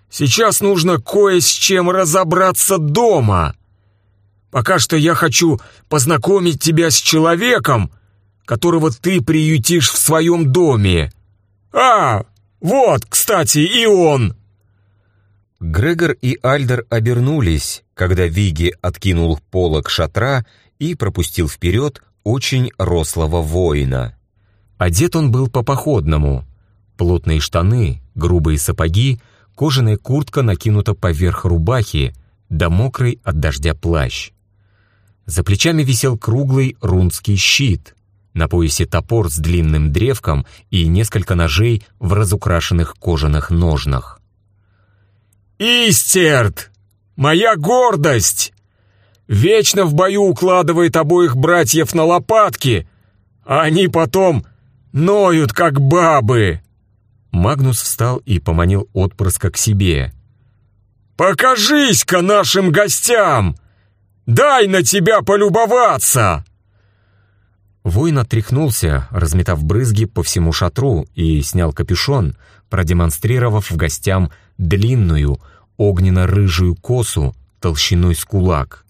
«Сейчас нужно кое с чем разобраться дома. Пока что я хочу познакомить тебя с человеком, которого ты приютишь в своем доме. А, вот, кстати, и он!» Грегор и Альдер обернулись, когда Виги откинул полог шатра и пропустил вперед очень рослого воина. Одет он был по-походному. Плотные штаны, грубые сапоги, кожаная куртка накинута поверх рубахи, да мокрый от дождя плащ. За плечами висел круглый рунский щит, на поясе топор с длинным древком и несколько ножей в разукрашенных кожаных ножнах. «Истерт! Моя гордость! Вечно в бою укладывает обоих братьев на лопатки, а они потом ноют, как бабы!» Магнус встал и поманил отпрыска к себе. «Покажись-ка нашим гостям! Дай на тебя полюбоваться!» Воин отряхнулся, разметав брызги по всему шатру и снял капюшон, продемонстрировав гостям длинную, огненно-рыжую косу толщиной с кулак.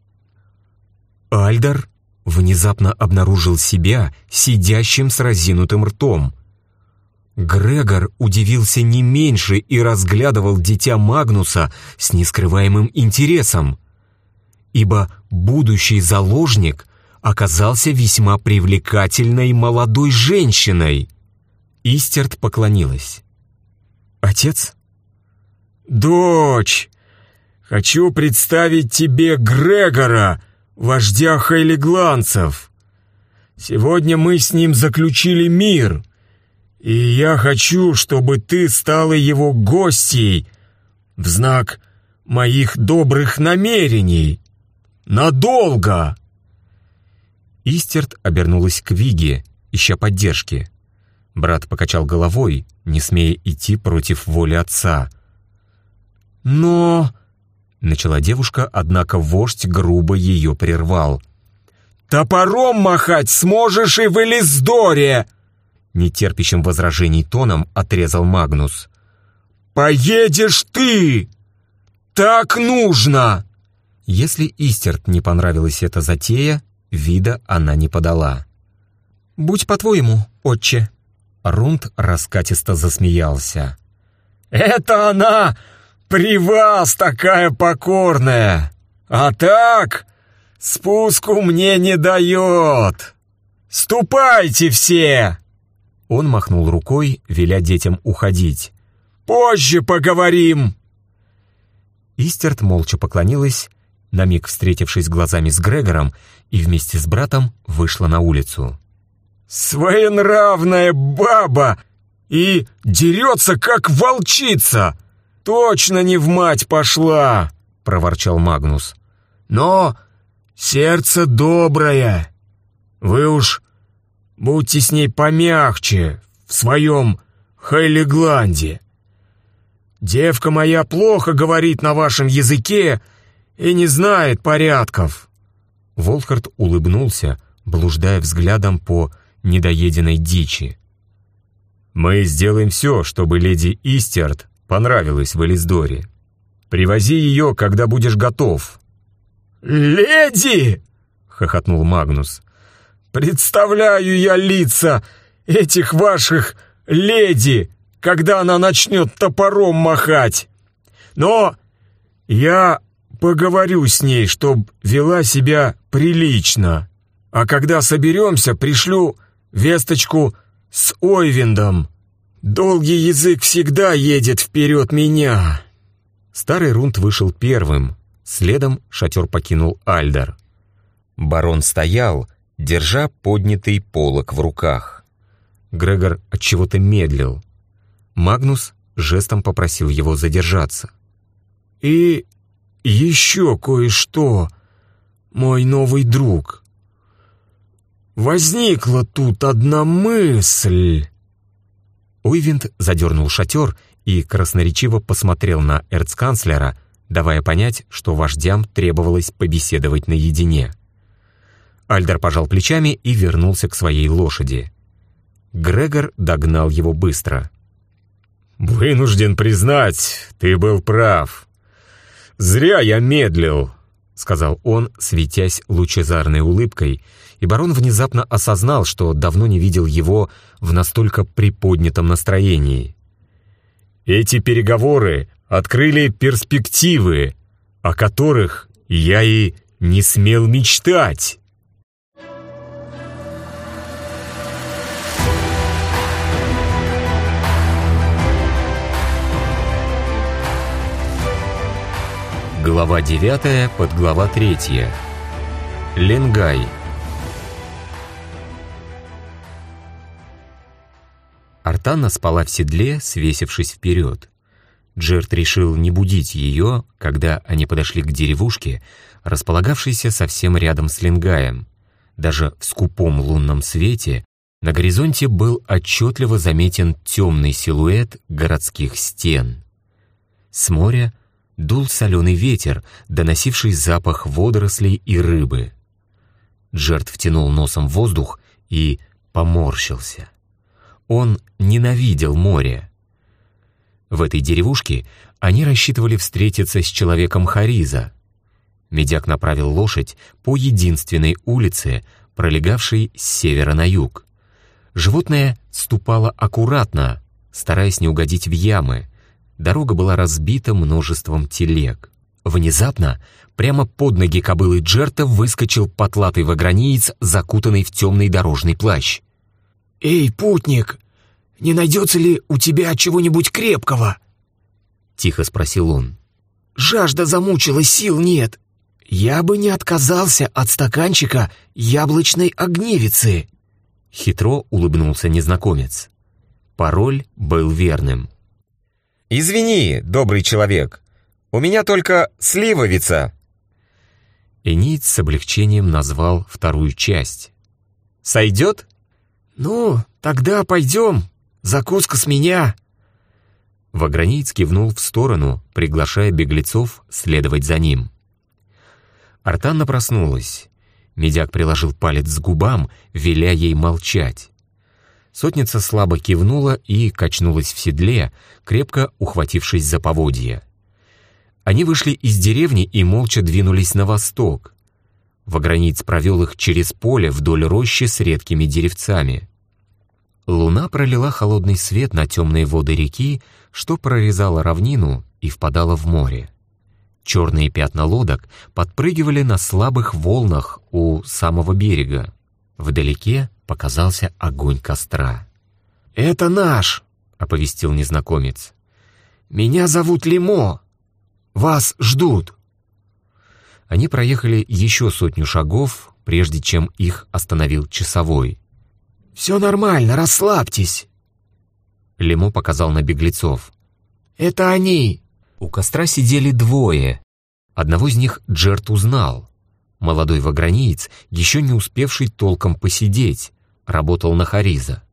Альдар внезапно обнаружил себя сидящим с разинутым ртом. Грегор удивился не меньше и разглядывал дитя Магнуса с нескрываемым интересом, ибо будущий заложник оказался весьма привлекательной молодой женщиной. Истерт поклонилась. Отец? Дочь! Хочу представить тебе Грегора, вождя Хейлигланцев. Сегодня мы с ним заключили мир, и я хочу, чтобы ты стала его гостьей в знак моих добрых намерений. Надолго!» Истерт обернулась к Виге, ища поддержки. Брат покачал головой, не смея идти против воли отца. «Но...» — начала девушка, однако вождь грубо ее прервал. «Топором махать сможешь и в Элиздоре!» Нетерпящим возражений тоном отрезал Магнус. «Поедешь ты! Так нужно!» Если Истерт не понравилась эта затея, вида она не подала. «Будь по-твоему, отче!» Рунд раскатисто засмеялся. «Это она при вас такая покорная! А так, спуску мне не дает! Ступайте все!» Он махнул рукой, веля детям уходить. «Позже поговорим!» Истерт молча поклонилась, на миг встретившись глазами с Грегором, и вместе с братом вышла на улицу. «Своенравная баба! И дерется, как волчица! Точно не в мать пошла!» — проворчал Магнус. «Но сердце доброе! Вы уж будьте с ней помягче в своем Хейлигланде. Девка моя плохо говорит на вашем языке и не знает порядков». Волхард улыбнулся, блуждая взглядом по недоеденной дичи. «Мы сделаем все, чтобы леди Истерт понравилась в Элиздоре. Привози ее, когда будешь готов». «Леди!» — хохотнул Магнус. «Представляю я лица этих ваших леди, когда она начнет топором махать. Но я поговорю с ней, чтоб вела себя прилично. А когда соберемся, пришлю весточку с Ойвиндом. Долгий язык всегда едет вперед меня». Старый Рунт вышел первым, следом шатер покинул Альдар. Барон стоял, держа поднятый полог в руках. Грегор от чего то медлил. Магнус жестом попросил его задержаться. «И еще кое-что, мой новый друг», возникла тут одна мысль». Уйвинд задернул шатер и красноречиво посмотрел на эрцканцлера, давая понять, что вождям требовалось побеседовать наедине. Альдер пожал плечами и вернулся к своей лошади. Грегор догнал его быстро. «Вынужден признать, ты был прав. Зря я медлил», — сказал он, светясь лучезарной улыбкой — и барон внезапно осознал, что давно не видел его в настолько приподнятом настроении. «Эти переговоры открыли перспективы, о которых я и не смел мечтать». Глава 9, подглава 3. Ленгай. Артана спала в седле, свесившись вперед. Джерт решил не будить ее, когда они подошли к деревушке, располагавшейся совсем рядом с Лингаем. Даже в скупом лунном свете на горизонте был отчетливо заметен темный силуэт городских стен. С моря дул соленый ветер, доносивший запах водорослей и рыбы. Джерт втянул носом воздух и поморщился. Он ненавидел море. В этой деревушке они рассчитывали встретиться с человеком Хариза. Медяк направил лошадь по единственной улице, пролегавшей с севера на юг. Животное ступало аккуратно, стараясь не угодить в ямы. Дорога была разбита множеством телег. Внезапно прямо под ноги кобылы Джерта выскочил потлатый ваграниец, закутанный в темный дорожный плащ. «Эй, путник, не найдется ли у тебя чего-нибудь крепкого?» Тихо спросил он. «Жажда замучила, сил нет. Я бы не отказался от стаканчика яблочной огневицы». Хитро улыбнулся незнакомец. Пароль был верным. «Извини, добрый человек, у меня только сливовица». Эниц с облегчением назвал вторую часть. «Сойдет?» «Ну, тогда пойдем. Закуска с меня». Ваграниц кивнул в сторону, приглашая беглецов следовать за ним. Артанна проснулась. Медяк приложил палец к губам, веля ей молчать. Сотница слабо кивнула и качнулась в седле, крепко ухватившись за поводья. Они вышли из деревни и молча двинулись на восток. Ваграниц провел их через поле вдоль рощи с редкими деревцами. Луна пролила холодный свет на темные воды реки, что прорезала равнину и впадала в море. Черные пятна лодок подпрыгивали на слабых волнах у самого берега. Вдалеке показался огонь костра. «Это наш!» — оповестил незнакомец. «Меня зовут Лимо. Вас ждут!» Они проехали еще сотню шагов, прежде чем их остановил часовой. «Все нормально, расслабьтесь!» Лемо показал на беглецов. «Это они!» У костра сидели двое. Одного из них Джерт узнал. Молодой ваграниец, еще не успевший толком посидеть, работал на Хариза.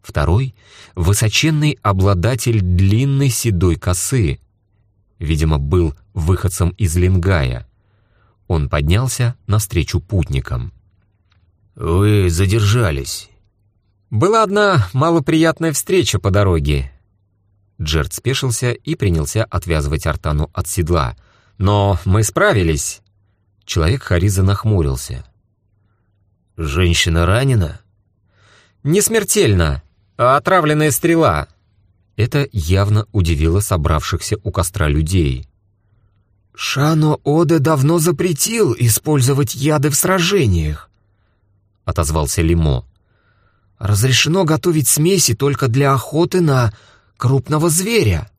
Второй — высоченный обладатель длинной седой косы. Видимо, был выходцем из Лингая. Он поднялся навстречу путникам. «Вы задержались». «Была одна малоприятная встреча по дороге». Джерт спешился и принялся отвязывать Артану от седла. «Но мы справились». Человек Хариза нахмурился. «Женщина ранена?» «Не смертельно, а отравленная стрела». Это явно удивило собравшихся у костра людей. «Шано Оде давно запретил использовать яды в сражениях», — отозвался Лимо. «Разрешено готовить смеси только для охоты на крупного зверя».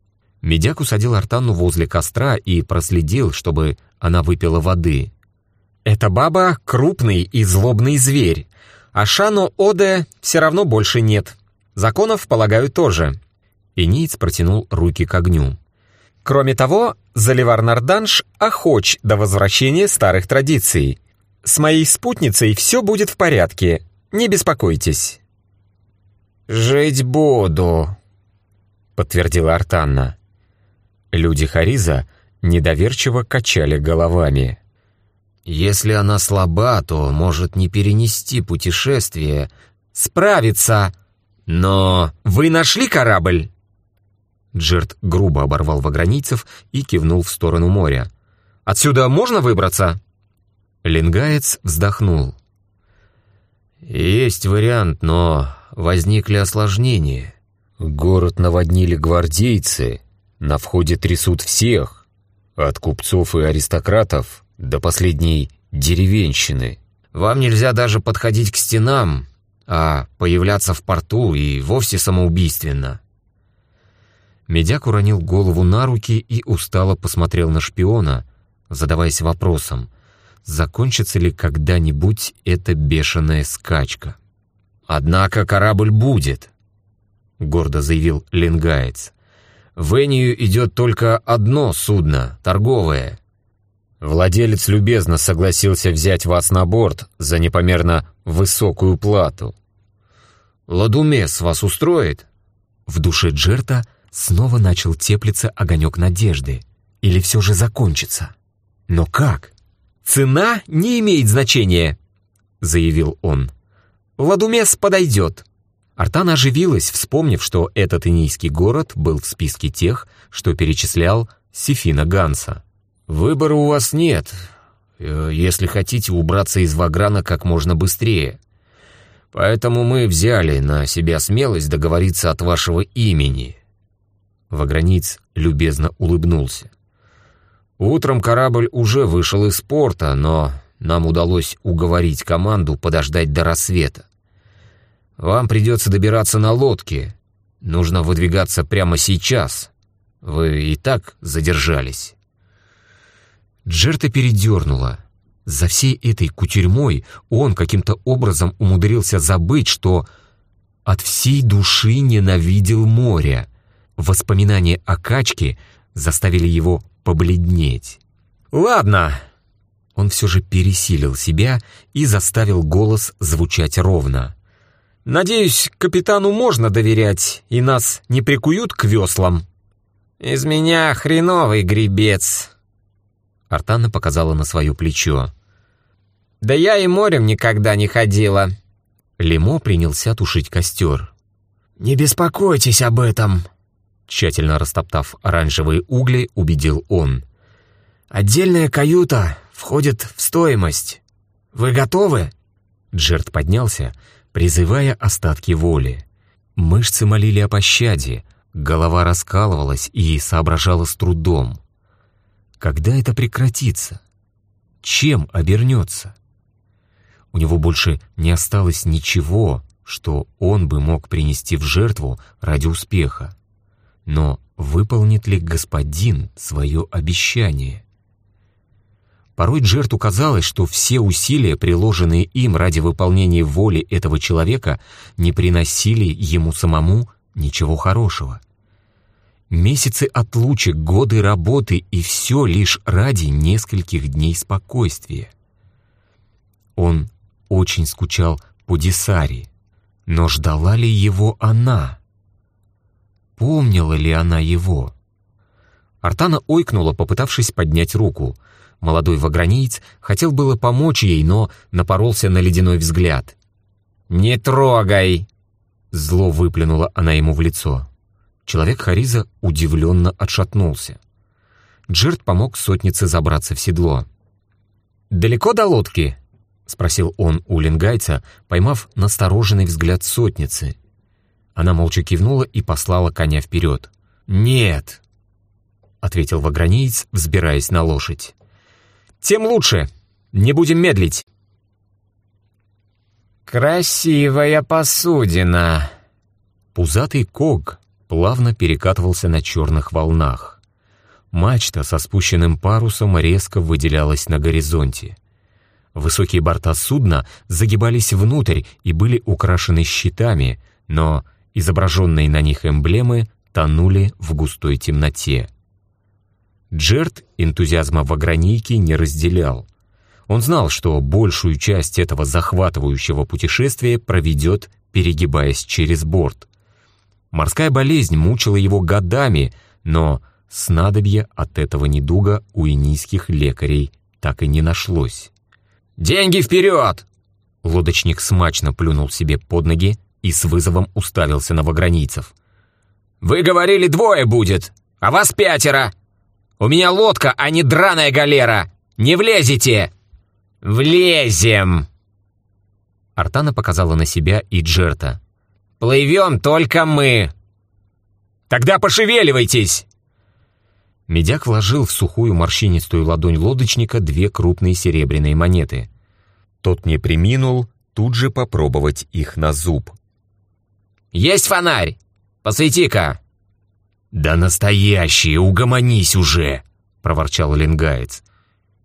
Медяк усадил Артану возле костра и проследил, чтобы она выпила воды. «Эта баба — крупный и злобный зверь, а Шано Оде все равно больше нет. Законов, полагаю, тоже». И Ниц протянул руки к огню. Кроме того, Заливар Нарданш охоч до возвращения старых традиций. С моей спутницей все будет в порядке, не беспокойтесь». «Жить буду», — подтвердила Артанна. Люди Хариза недоверчиво качали головами. «Если она слаба, то может не перенести путешествие. Справиться! Но вы нашли корабль?» Джерт грубо оборвал вагранийцев и кивнул в сторону моря. «Отсюда можно выбраться?» Лингаец вздохнул. «Есть вариант, но возникли осложнения. Город наводнили гвардейцы, на входе трясут всех, от купцов и аристократов до последней деревенщины. Вам нельзя даже подходить к стенам, а появляться в порту и вовсе самоубийственно. Медяк уронил голову на руки и устало посмотрел на шпиона, задаваясь вопросом, закончится ли когда-нибудь эта бешеная скачка. «Однако корабль будет», — гордо заявил Ленгаец. «В Энию идет только одно судно, торговое. Владелец любезно согласился взять вас на борт за непомерно высокую плату. Ладумес вас устроит?» В душе Джерта снова начал теплиться огонек надежды. Или все же закончится? Но как? «Цена не имеет значения», — заявил он. «Ладумес подойдет». Артана оживилась, вспомнив, что этот инийский город был в списке тех, что перечислял Сефина Ганса. «Выбора у вас нет, э, если хотите убраться из Ваграна как можно быстрее. Поэтому мы взяли на себя смелость договориться от вашего имени». Ваграниц любезно улыбнулся. Утром корабль уже вышел из порта, но нам удалось уговорить команду подождать до рассвета. Вам придется добираться на лодке, нужно выдвигаться прямо сейчас. Вы и так задержались». Джерта передернула. За всей этой кутерьмой он каким-то образом умудрился забыть, что от всей души ненавидел море. Воспоминания о качке заставили его побледнеть. «Ладно!» Он все же пересилил себя и заставил голос звучать ровно. «Надеюсь, капитану можно доверять, и нас не прикуют к веслам». «Из меня хреновый гребец», Артана показала на свое плечо. «Да я и морем никогда не ходила». Лемо принялся тушить костер. «Не беспокойтесь об этом», тщательно растоптав оранжевые угли, убедил он. «Отдельная каюта входит в стоимость. Вы готовы?» Джерт поднялся, призывая остатки воли. Мышцы молили о пощаде, голова раскалывалась и соображала с трудом. Когда это прекратится? Чем обернется? У него больше не осталось ничего, что он бы мог принести в жертву ради успеха. Но выполнит ли господин свое обещание? Порой Джерту казалось, что все усилия, приложенные им ради выполнения воли этого человека, не приносили ему самому ничего хорошего — Месяцы отлучек, годы работы и все лишь ради нескольких дней спокойствия. Он очень скучал по Десари, но ждала ли его она? Помнила ли она его? Артана ойкнула, попытавшись поднять руку. Молодой вагранеец хотел было помочь ей, но напоролся на ледяной взгляд. «Не трогай!» Зло выплюнула она ему в лицо. Человек Хариза удивленно отшатнулся. Джерт помог сотнице забраться в седло. «Далеко до лодки?» — спросил он у лингайца, поймав настороженный взгляд сотницы. Она молча кивнула и послала коня вперед. «Нет», — ответил вагранеец, взбираясь на лошадь. «Тем лучше. Не будем медлить». «Красивая посудина». Пузатый ког плавно перекатывался на черных волнах. Мачта со спущенным парусом резко выделялась на горизонте. Высокие борта судна загибались внутрь и были украшены щитами, но изображенные на них эмблемы тонули в густой темноте. Джерт энтузиазма в огранейке не разделял. Он знал, что большую часть этого захватывающего путешествия проведет, перегибаясь через борт — Морская болезнь мучила его годами, но снадобья от этого недуга у инийских лекарей так и не нашлось. «Деньги вперед!» Лодочник смачно плюнул себе под ноги и с вызовом уставился на вагранийцев. «Вы говорили, двое будет, а вас пятеро! У меня лодка, а не драная галера! Не влезете!» «Влезем!» Артана показала на себя и Джерта. Плывем только мы!» «Тогда пошевеливайтесь!» Медяк вложил в сухую морщинистую ладонь лодочника две крупные серебряные монеты. Тот не приминул тут же попробовать их на зуб. «Есть фонарь! Посвети-ка!» «Да настоящие, угомонись уже!» — проворчал лингаец.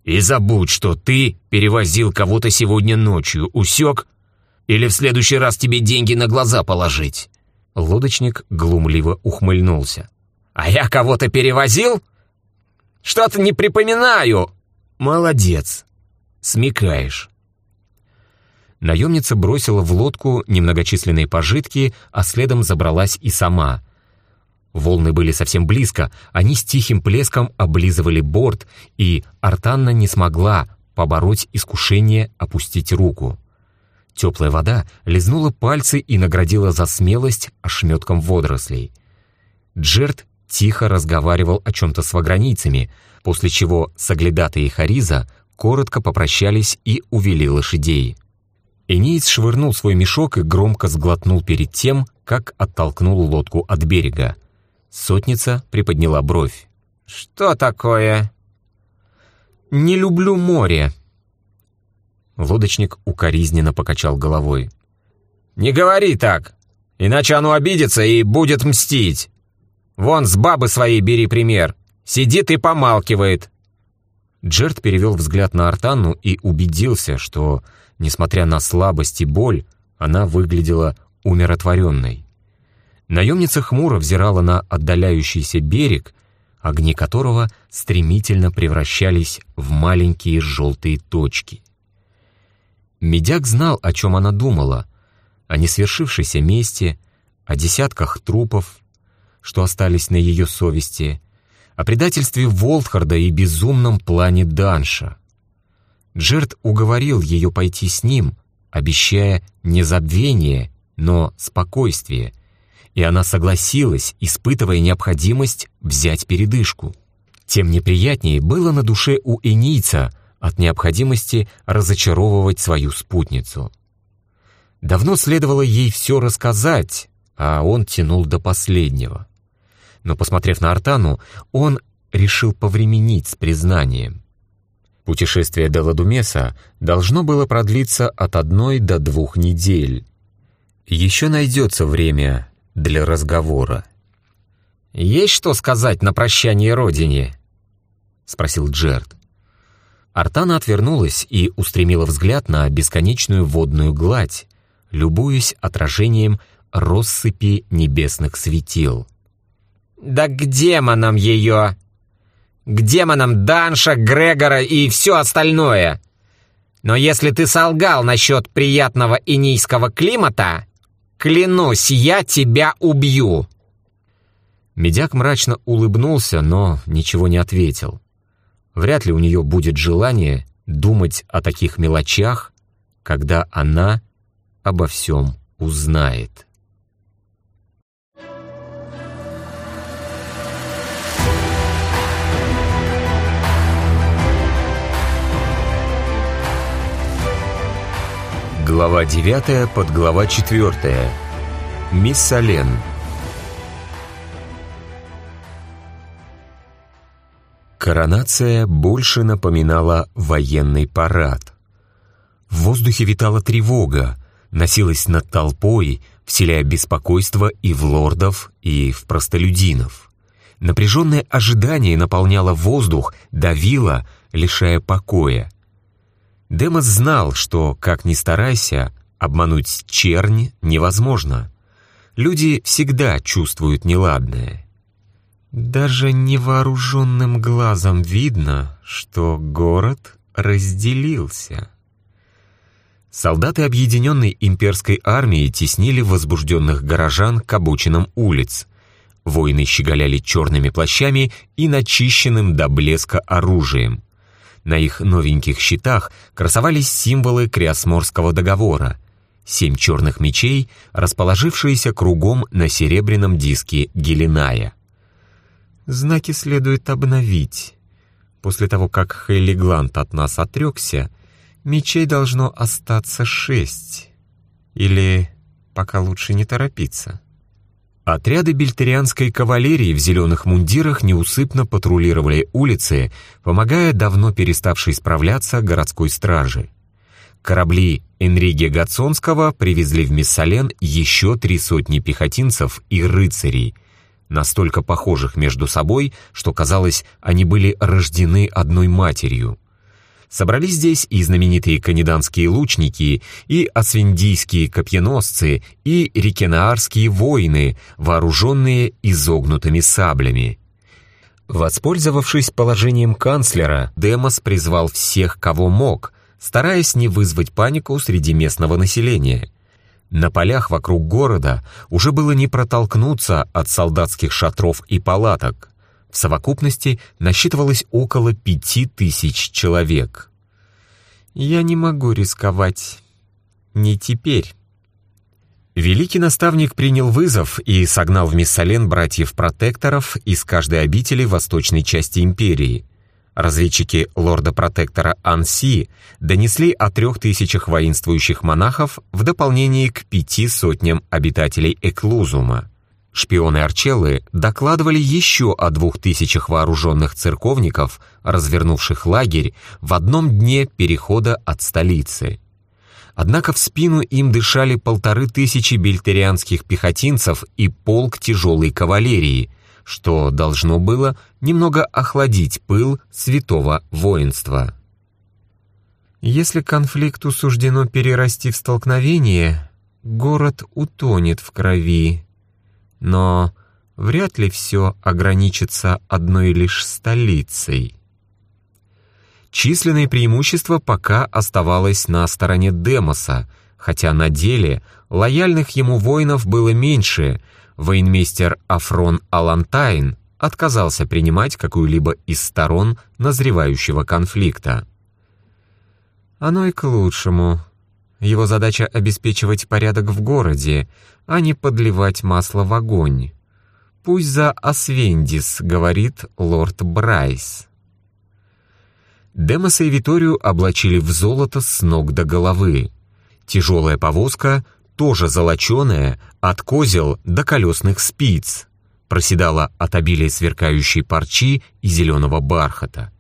«И забудь, что ты перевозил кого-то сегодня ночью, усек?» Или в следующий раз тебе деньги на глаза положить?» Лодочник глумливо ухмыльнулся. «А я кого-то перевозил? Что-то не припоминаю!» «Молодец! Смекаешь!» Наемница бросила в лодку немногочисленные пожитки, а следом забралась и сама. Волны были совсем близко, они с тихим плеском облизывали борт, и Артанна не смогла побороть искушение опустить руку. Теплая вода лизнула пальцы и наградила за смелость ошметком водорослей. Джерт тихо разговаривал о чем-то с вагранийцами, после чего Саглядата и Хариза коротко попрощались и увели лошадей. Эниец швырнул свой мешок и громко сглотнул перед тем, как оттолкнул лодку от берега. Сотница приподняла бровь. «Что такое?» «Не люблю море», Лодочник укоризненно покачал головой. «Не говори так! Иначе оно обидится и будет мстить. Вон с бабы своей бери пример. Сидит и помалкивает». Джерт перевел взгляд на Артанну и убедился, что, несмотря на слабость и боль, она выглядела умиротворенной. Наемница хмуро взирала на отдаляющийся берег, огни которого стремительно превращались в маленькие желтые точки. Медяк знал, о чем она думала, о несвершившейся мести, о десятках трупов, что остались на ее совести, о предательстве Волтхарда и безумном плане Данша. Джерт уговорил ее пойти с ним, обещая не забвение, но спокойствие, и она согласилась, испытывая необходимость взять передышку. Тем неприятнее было на душе у Энийца от необходимости разочаровывать свою спутницу. Давно следовало ей все рассказать, а он тянул до последнего. Но, посмотрев на Артану, он решил повременить с признанием. Путешествие до Ладумеса должно было продлиться от одной до двух недель. Еще найдется время для разговора. «Есть что сказать на прощание родине?» — спросил Джерд. Артана отвернулась и устремила взгляд на бесконечную водную гладь, любуясь отражением россыпи небесных светил. «Да к демонам ее! К демонам Данша, Грегора и все остальное! Но если ты солгал насчет приятного инийского климата, клянусь, я тебя убью!» Медяк мрачно улыбнулся, но ничего не ответил. Вряд ли у нее будет желание думать о таких мелочах, когда она обо всем узнает. Глава 9, подглава 4. Миссален. Коронация больше напоминала военный парад. В воздухе витала тревога, носилась над толпой, вселяя беспокойство и в лордов, и в простолюдинов. Напряженное ожидание наполняло воздух, давило, лишая покоя. Демос знал, что, как ни старайся, обмануть чернь невозможно. Люди всегда чувствуют неладное. Даже невооруженным глазом видно, что город разделился. Солдаты объединенной имперской армии теснили возбужденных горожан к обочинам улиц. Воины щеголяли черными плащами и начищенным до блеска оружием. На их новеньких щитах красовались символы Криосморского договора. Семь черных мечей, расположившиеся кругом на серебряном диске Геленая. Знаки следует обновить. После того, как Хейли Глант от нас отрекся, мечей должно остаться шесть. Или пока лучше не торопиться. Отряды бельтерианской кавалерии в зеленых мундирах неусыпно патрулировали улицы, помогая давно переставшей справляться городской страже. Корабли Энриге Гацонского привезли в Миссален еще три сотни пехотинцев и рыцарей, настолько похожих между собой, что, казалось, они были рождены одной матерью. Собрались здесь и знаменитые каниданские лучники, и освиндийские копьеносцы, и рекенаарские воины, вооруженные изогнутыми саблями. Воспользовавшись положением канцлера, Демос призвал всех, кого мог, стараясь не вызвать панику среди местного населения. На полях вокруг города уже было не протолкнуться от солдатских шатров и палаток. В совокупности насчитывалось около пяти тысяч человек. «Я не могу рисковать. Не теперь». Великий наставник принял вызов и согнал в Миссален братьев-протекторов из каждой обители восточной части империи. Разведчики лорда-протектора Анси донесли о трех тысячах воинствующих монахов в дополнение к пяти сотням обитателей Эклузума. Шпионы Арчеллы докладывали еще о двух тысячах вооруженных церковников, развернувших лагерь в одном дне перехода от столицы. Однако в спину им дышали полторы тысячи бельтерианских пехотинцев и полк тяжелой кавалерии, что должно было немного охладить пыл святого воинства. Если конфликту суждено перерасти в столкновение, город утонет в крови. Но вряд ли все ограничится одной лишь столицей. Численное преимущество пока оставалось на стороне Демоса, хотя на деле лояльных ему воинов было меньше. Военмейстер Афрон Алантайн отказался принимать какую-либо из сторон назревающего конфликта. Оно и к лучшему. Его задача — обеспечивать порядок в городе, а не подливать масло в огонь. «Пусть за Освендис», — говорит лорд Брайс. Демоса и Виторию облачили в золото с ног до головы. Тяжелая повозка, тоже золоченая, от козел до колесных спиц, проседала от обилия сверкающей парчи и зеленого бархата.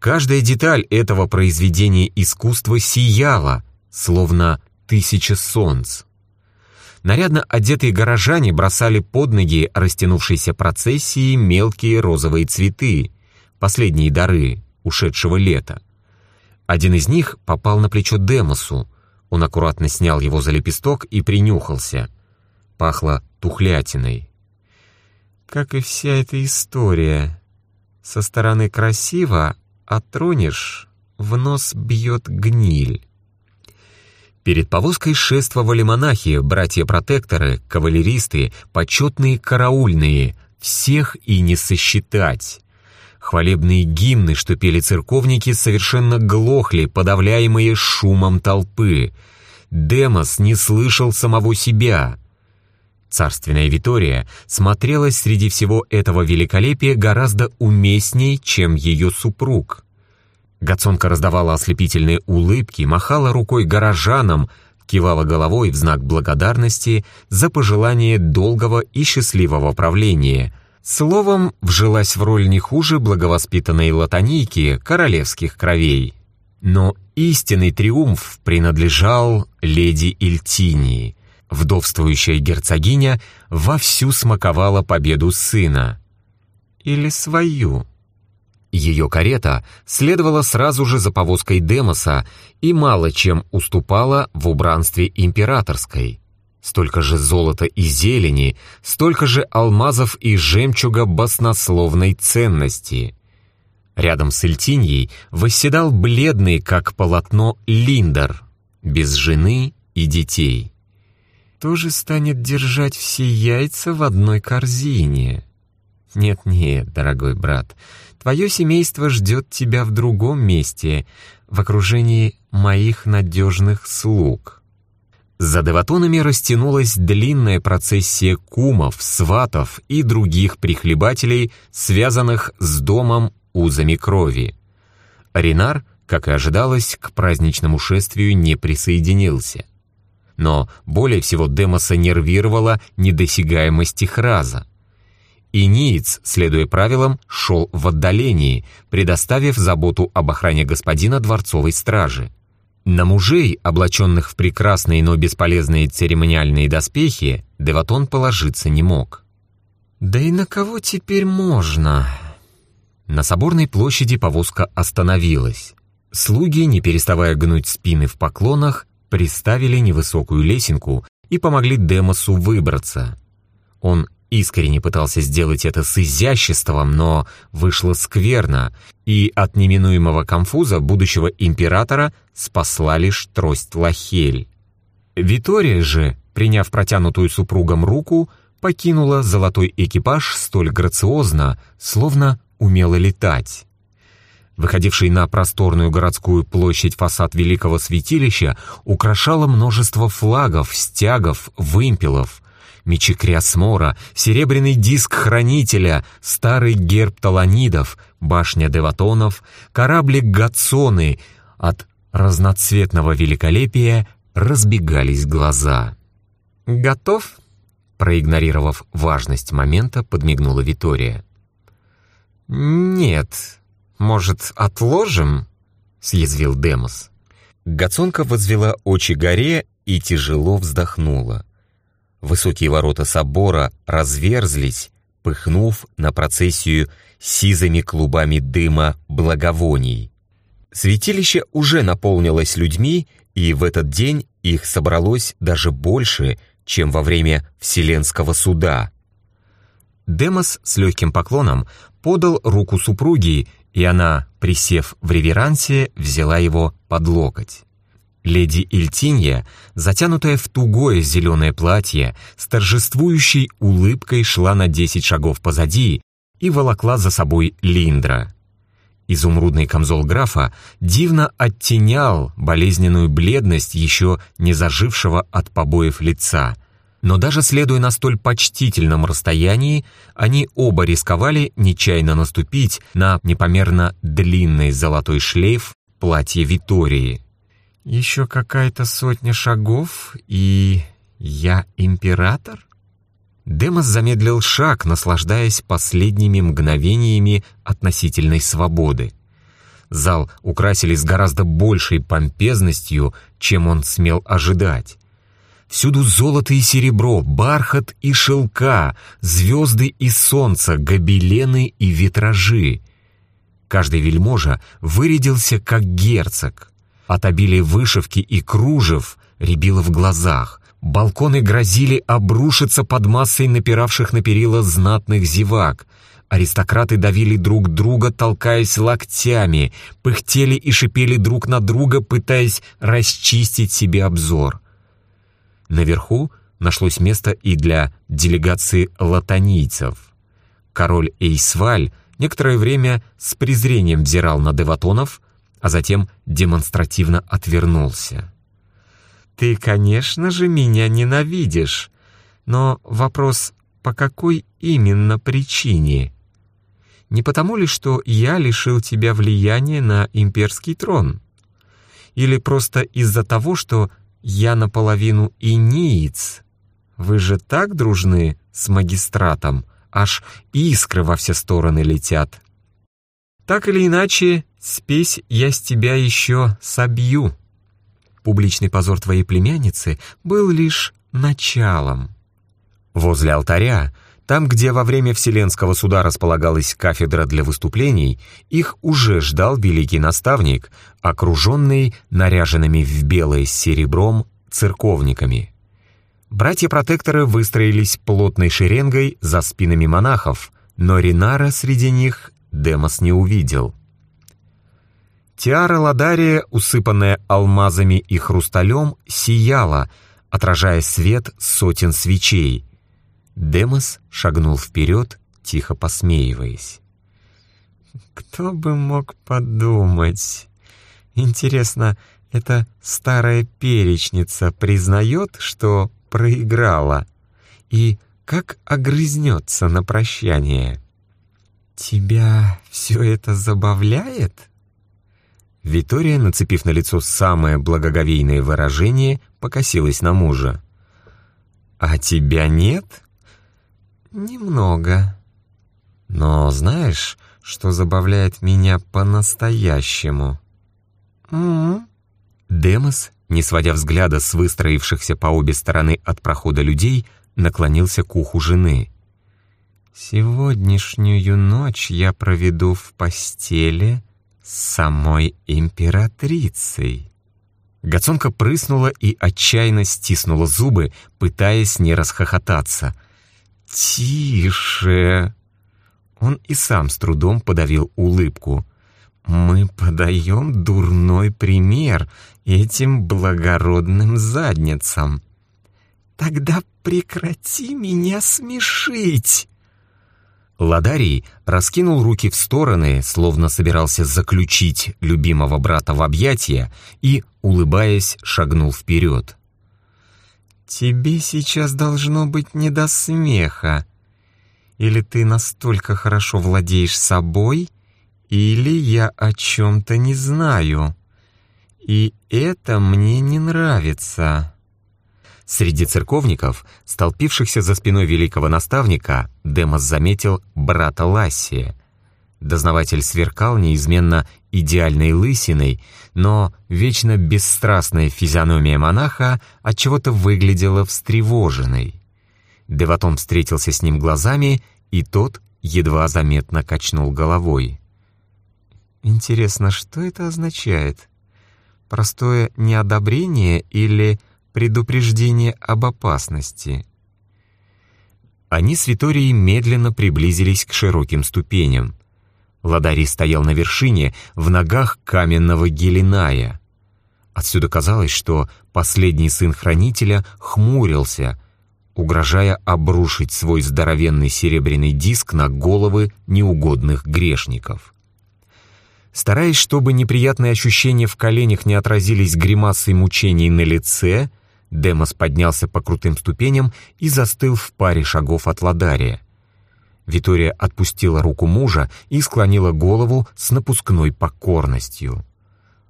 Каждая деталь этого произведения искусства сияла, словно тысяча солнц. Нарядно одетые горожане бросали под ноги растянувшейся процессии мелкие розовые цветы, последние дары ушедшего лета. Один из них попал на плечо Демосу. Он аккуратно снял его за лепесток и принюхался. Пахло тухлятиной. Как и вся эта история. Со стороны красиво, а тронешь, в нос бьет гниль. Перед повозкой шествовали монахи, братья-протекторы, кавалеристы, почетные караульные, всех и не сосчитать. Хвалебные гимны, что пели церковники, совершенно глохли, подавляемые шумом толпы. Демос не слышал самого себя. Царственная Витория смотрелась среди всего этого великолепия гораздо уместней, чем ее супруг. Гацонка раздавала ослепительные улыбки, махала рукой горожанам, кивала головой в знак благодарности за пожелание долгого и счастливого правления — Словом, вжилась в роль не хуже благовоспитанной латонийки королевских кровей. Но истинный триумф принадлежал леди Ильтинии. Вдовствующая герцогиня вовсю смаковала победу сына. Или свою. Ее карета следовала сразу же за повозкой Демоса и мало чем уступала в убранстве императорской. Столько же золота и зелени, столько же алмазов и жемчуга баснословной ценности. Рядом с Эльтиньей восседал бледный, как полотно, Линдер, без жены и детей. Тоже станет держать все яйца в одной корзине. Нет-нет, дорогой брат, твое семейство ждет тебя в другом месте, в окружении моих надежных слуг. За деватонами растянулась длинная процессия кумов, сватов и других прихлебателей, связанных с домом узами крови. Ренар, как и ожидалось, к праздничному шествию не присоединился. Но более всего Демоса нервировала недосягаемость их раза. И Ниц, следуя правилам, шел в отдалении, предоставив заботу об охране господина дворцовой стражи. На мужей, облаченных в прекрасные, но бесполезные церемониальные доспехи, Деватон положиться не мог. «Да и на кого теперь можно?» На соборной площади повозка остановилась. Слуги, не переставая гнуть спины в поклонах, приставили невысокую лесенку и помогли Демосу выбраться. Он искренне пытался сделать это с изяществом, но вышло скверно, и от неминуемого конфуза будущего императора спасла лишь трость Лахель. Витория же, приняв протянутую супругом руку, покинула золотой экипаж столь грациозно, словно умела летать. Выходивший на просторную городскую площадь фасад великого святилища украшало множество флагов, стягов, вымпелов — мечи Криосмора, серебряный диск Хранителя, старый герб Таланидов, башня Деватонов, кораблик Гатсоны. От разноцветного великолепия разбегались глаза. «Готов?» Проигнорировав важность момента, подмигнула Витория. «Нет. Может, отложим?» — съязвил Демос. Гацонка возвела очи горе и тяжело вздохнула. Высокие ворота собора разверзлись, пыхнув на процессию сизыми клубами дыма благовоний. Святилище уже наполнилось людьми, и в этот день их собралось даже больше, чем во время Вселенского суда. Демос с легким поклоном подал руку супруги, и она, присев в реверансе, взяла его под локоть. Леди Ильтинья, затянутая в тугое зеленое платье, с торжествующей улыбкой шла на десять шагов позади и волокла за собой Линдра. Изумрудный камзол графа дивно оттенял болезненную бледность еще не зажившего от побоев лица. Но даже следуя на столь почтительном расстоянии, они оба рисковали нечаянно наступить на непомерно длинный золотой шлейф платья Витории. «Еще какая-то сотня шагов, и я император?» Демос замедлил шаг, наслаждаясь последними мгновениями относительной свободы. Зал украсили с гораздо большей помпезностью, чем он смел ожидать. Всюду золото и серебро, бархат и шелка, звезды и солнце, гобелены и витражи. Каждый вельможа вырядился как герцог. От обилия вышивки и кружев рябило в глазах. Балконы грозили обрушиться под массой напиравших на перила знатных зевак. Аристократы давили друг друга, толкаясь локтями, пыхтели и шипели друг на друга, пытаясь расчистить себе обзор. Наверху нашлось место и для делегации латонийцев. Король Эйсваль некоторое время с презрением взирал на деватонов, а затем демонстративно отвернулся. «Ты, конечно же, меня ненавидишь, но вопрос, по какой именно причине? Не потому ли, что я лишил тебя влияния на имперский трон? Или просто из-за того, что я наполовину иниец? Вы же так дружны с магистратом, аж искры во все стороны летят. Так или иначе, спесь я с тебя еще собью». Публичный позор твоей племянницы был лишь началом. Возле алтаря, там, где во время Вселенского суда располагалась кафедра для выступлений, их уже ждал великий наставник, окруженный наряженными в белое с серебром церковниками. Братья-протекторы выстроились плотной шеренгой за спинами монахов, но Ринара среди них Демос не увидел. Тиара Ладария, усыпанная алмазами и хрусталем, сияла, отражая свет сотен свечей. Демос шагнул вперед, тихо посмеиваясь. «Кто бы мог подумать? Интересно, эта старая перечница признает, что проиграла? И как огрызнется на прощание?» «Тебя все это забавляет?» Витория, нацепив на лицо самое благоговейное выражение, покосилась на мужа. «А тебя нет?» «Немного. Но знаешь, что забавляет меня по-настоящему?» «М-м-м». Демос, не сводя взгляда с выстроившихся по обе стороны от прохода людей, наклонился к уху жены. «Сегодняшнюю ночь я проведу в постели самой императрицей. Гацонка прыснула и отчаянно стиснула зубы, пытаясь не расхохотаться. «Тише!» Он и сам с трудом подавил улыбку. «Мы подаем дурной пример этим благородным задницам». «Тогда прекрати меня смешить!» Ладарий раскинул руки в стороны, словно собирался заключить любимого брата в объятия и, улыбаясь, шагнул вперед. «Тебе сейчас должно быть не до смеха. Или ты настолько хорошо владеешь собой, или я о чем-то не знаю. И это мне не нравится». Среди церковников, столпившихся за спиной великого наставника, Демос заметил брата Лассия. Дознаватель сверкал неизменно идеальной лысиной, но вечно бесстрастная физиономия монаха отчего-то выглядела встревоженной. Деватон встретился с ним глазами, и тот едва заметно качнул головой. «Интересно, что это означает? Простое неодобрение или предупреждение об опасности?» Они с Виторией медленно приблизились к широким ступеням. Ладарий стоял на вершине, в ногах каменного гелиная. Отсюда казалось, что последний сын хранителя хмурился, угрожая обрушить свой здоровенный серебряный диск на головы неугодных грешников. Стараясь, чтобы неприятные ощущения в коленях не отразились гримасой мучений на лице, Демос поднялся по крутым ступеням и застыл в паре шагов от Ладария. Витория отпустила руку мужа и склонила голову с напускной покорностью.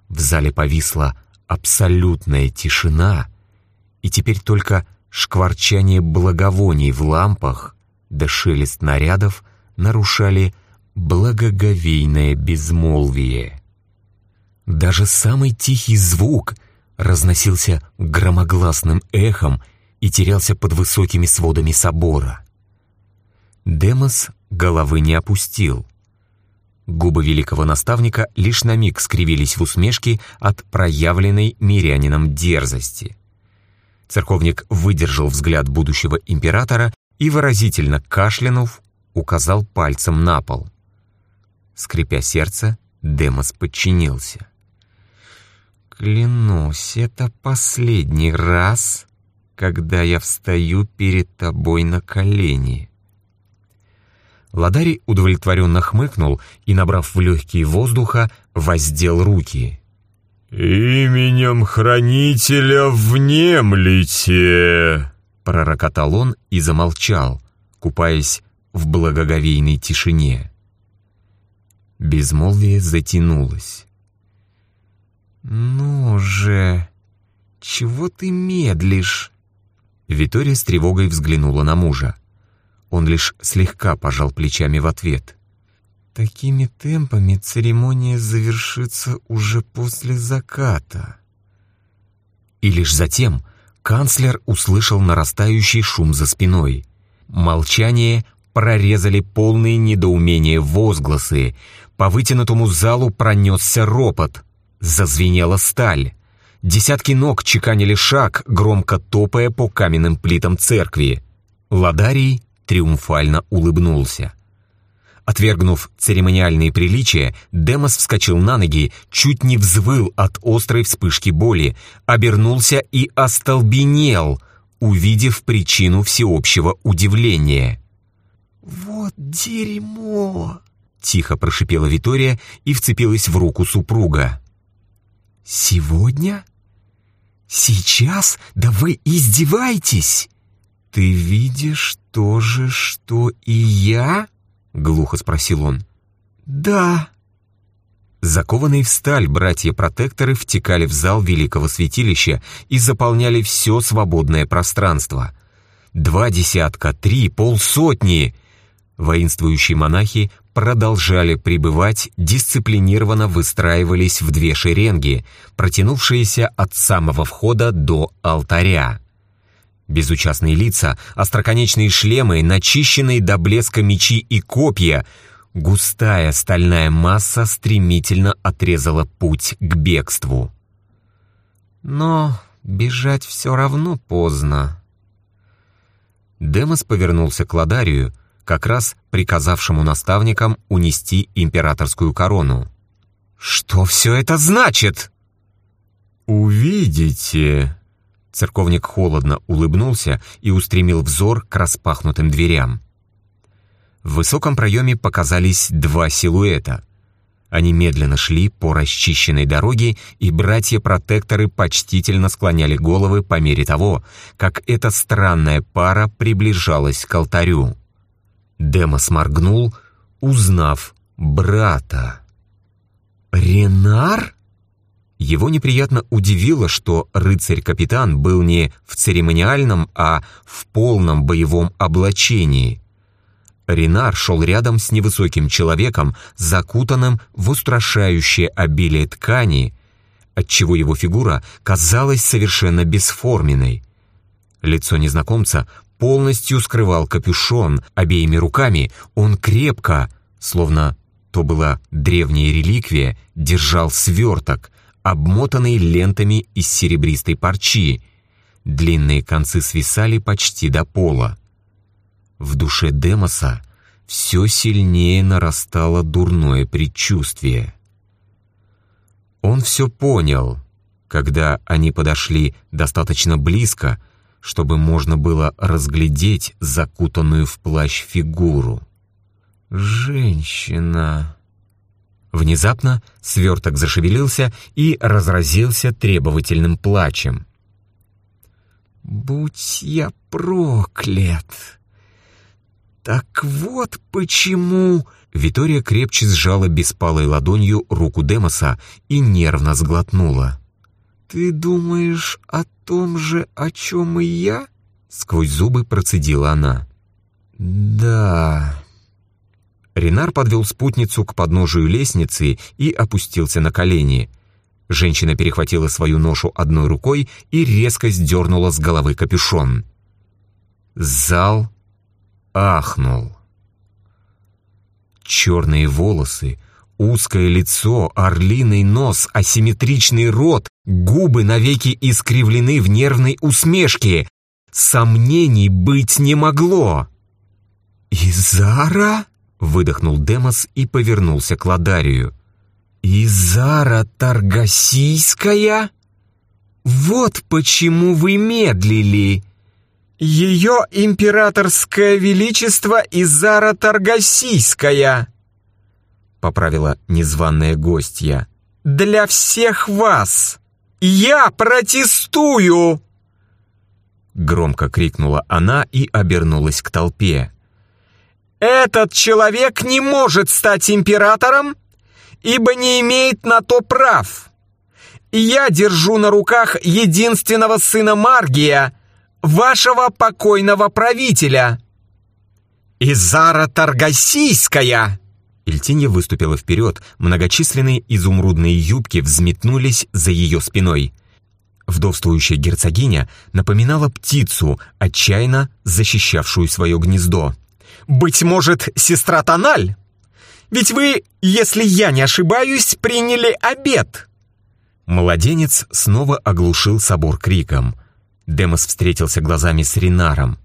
В зале повисла абсолютная тишина, и теперь только шкварчание благовоний в лампах да шелест нарядов нарушали благоговейное безмолвие. Даже самый тихий звук разносился громогласным эхом и терялся под высокими сводами собора. Демос головы не опустил. Губы великого наставника лишь на миг скривились в усмешке от проявленной мирянином дерзости. Церковник выдержал взгляд будущего императора и, выразительно кашлянув, указал пальцем на пол. Скрипя сердце, Демос подчинился. «Клянусь, это последний раз, когда я встаю перед тобой на колени», Ладарий удовлетворенно хмыкнул и, набрав в легкие воздуха, воздел руки. «Именем хранителя внемлите!» пророкотал он и замолчал, купаясь в благоговейной тишине. Безмолвие затянулось. «Ну же, чего ты медлишь?» Витория с тревогой взглянула на мужа. Он лишь слегка пожал плечами в ответ. «Такими темпами церемония завершится уже после заката». И лишь затем канцлер услышал нарастающий шум за спиной. Молчание прорезали полные недоумения возгласы. По вытянутому залу пронесся ропот. Зазвенела сталь. Десятки ног чеканили шаг, громко топая по каменным плитам церкви. Ладарий триумфально улыбнулся. Отвергнув церемониальные приличия, Демос вскочил на ноги, чуть не взвыл от острой вспышки боли, обернулся и остолбенел, увидев причину всеобщего удивления. «Вот дерьмо!» — тихо прошипела Витория и вцепилась в руку супруга. «Сегодня? Сейчас? Да вы издеваетесь!» «Ты видишь то же, что и я?» — глухо спросил он. «Да». Закованные в сталь братья-протекторы втекали в зал великого святилища и заполняли все свободное пространство. Два десятка, три, полсотни. Воинствующие монахи продолжали пребывать, дисциплинированно выстраивались в две шеренги, протянувшиеся от самого входа до алтаря. Безучастные лица, остроконечные шлемы, начищенные до блеска мечи и копья. Густая стальная масса стремительно отрезала путь к бегству. Но бежать все равно поздно. Демос повернулся к Ладарию, как раз приказавшему наставникам унести императорскую корону. «Что все это значит?» «Увидите», Церковник холодно улыбнулся и устремил взор к распахнутым дверям. В высоком проеме показались два силуэта. Они медленно шли по расчищенной дороге, и братья-протекторы почтительно склоняли головы по мере того, как эта странная пара приближалась к алтарю. Демос моргнул, узнав брата. «Ренар?» Его неприятно удивило, что рыцарь-капитан был не в церемониальном, а в полном боевом облачении. Ренар шел рядом с невысоким человеком, закутанным в устрашающее обилие ткани, отчего его фигура казалась совершенно бесформенной. Лицо незнакомца полностью скрывал капюшон, обеими руками он крепко, словно то была древняя реликвия, держал сверток, обмотанный лентами из серебристой парчи. Длинные концы свисали почти до пола. В душе Демоса все сильнее нарастало дурное предчувствие. Он все понял, когда они подошли достаточно близко, чтобы можно было разглядеть закутанную в плащ фигуру. «Женщина...» Внезапно сверток зашевелился и разразился требовательным плачем. «Будь я проклят!» «Так вот почему...» Витория крепче сжала беспалой ладонью руку Демоса и нервно сглотнула. «Ты думаешь о том же, о чем и я?» Сквозь зубы процедила она. «Да...» Ренар подвел спутницу к подножию лестницы и опустился на колени. Женщина перехватила свою ношу одной рукой и резко сдернула с головы капюшон. Зал ахнул. Черные волосы, узкое лицо, орлиный нос, асимметричный рот, губы навеки искривлены в нервной усмешке. Сомнений быть не могло. «Изара?» — выдохнул Демос и повернулся к Ладарию. «Изара Таргасийская? Вот почему вы медлили!» «Ее императорское величество Изара Таргасийская!» — поправила незваная гостья. «Для всех вас! Я протестую!» Громко крикнула она и обернулась к толпе. «Этот человек не может стать императором, ибо не имеет на то прав. Я держу на руках единственного сына Маргия, вашего покойного правителя. Изара Таргасийская!» Ильтинья выступила вперед, многочисленные изумрудные юбки взметнулись за ее спиной. Вдовствующая герцогиня напоминала птицу, отчаянно защищавшую свое гнездо. «Быть может, сестра Тональ? Ведь вы, если я не ошибаюсь, приняли обед!» Младенец снова оглушил собор криком. Демос встретился глазами с Ринаром.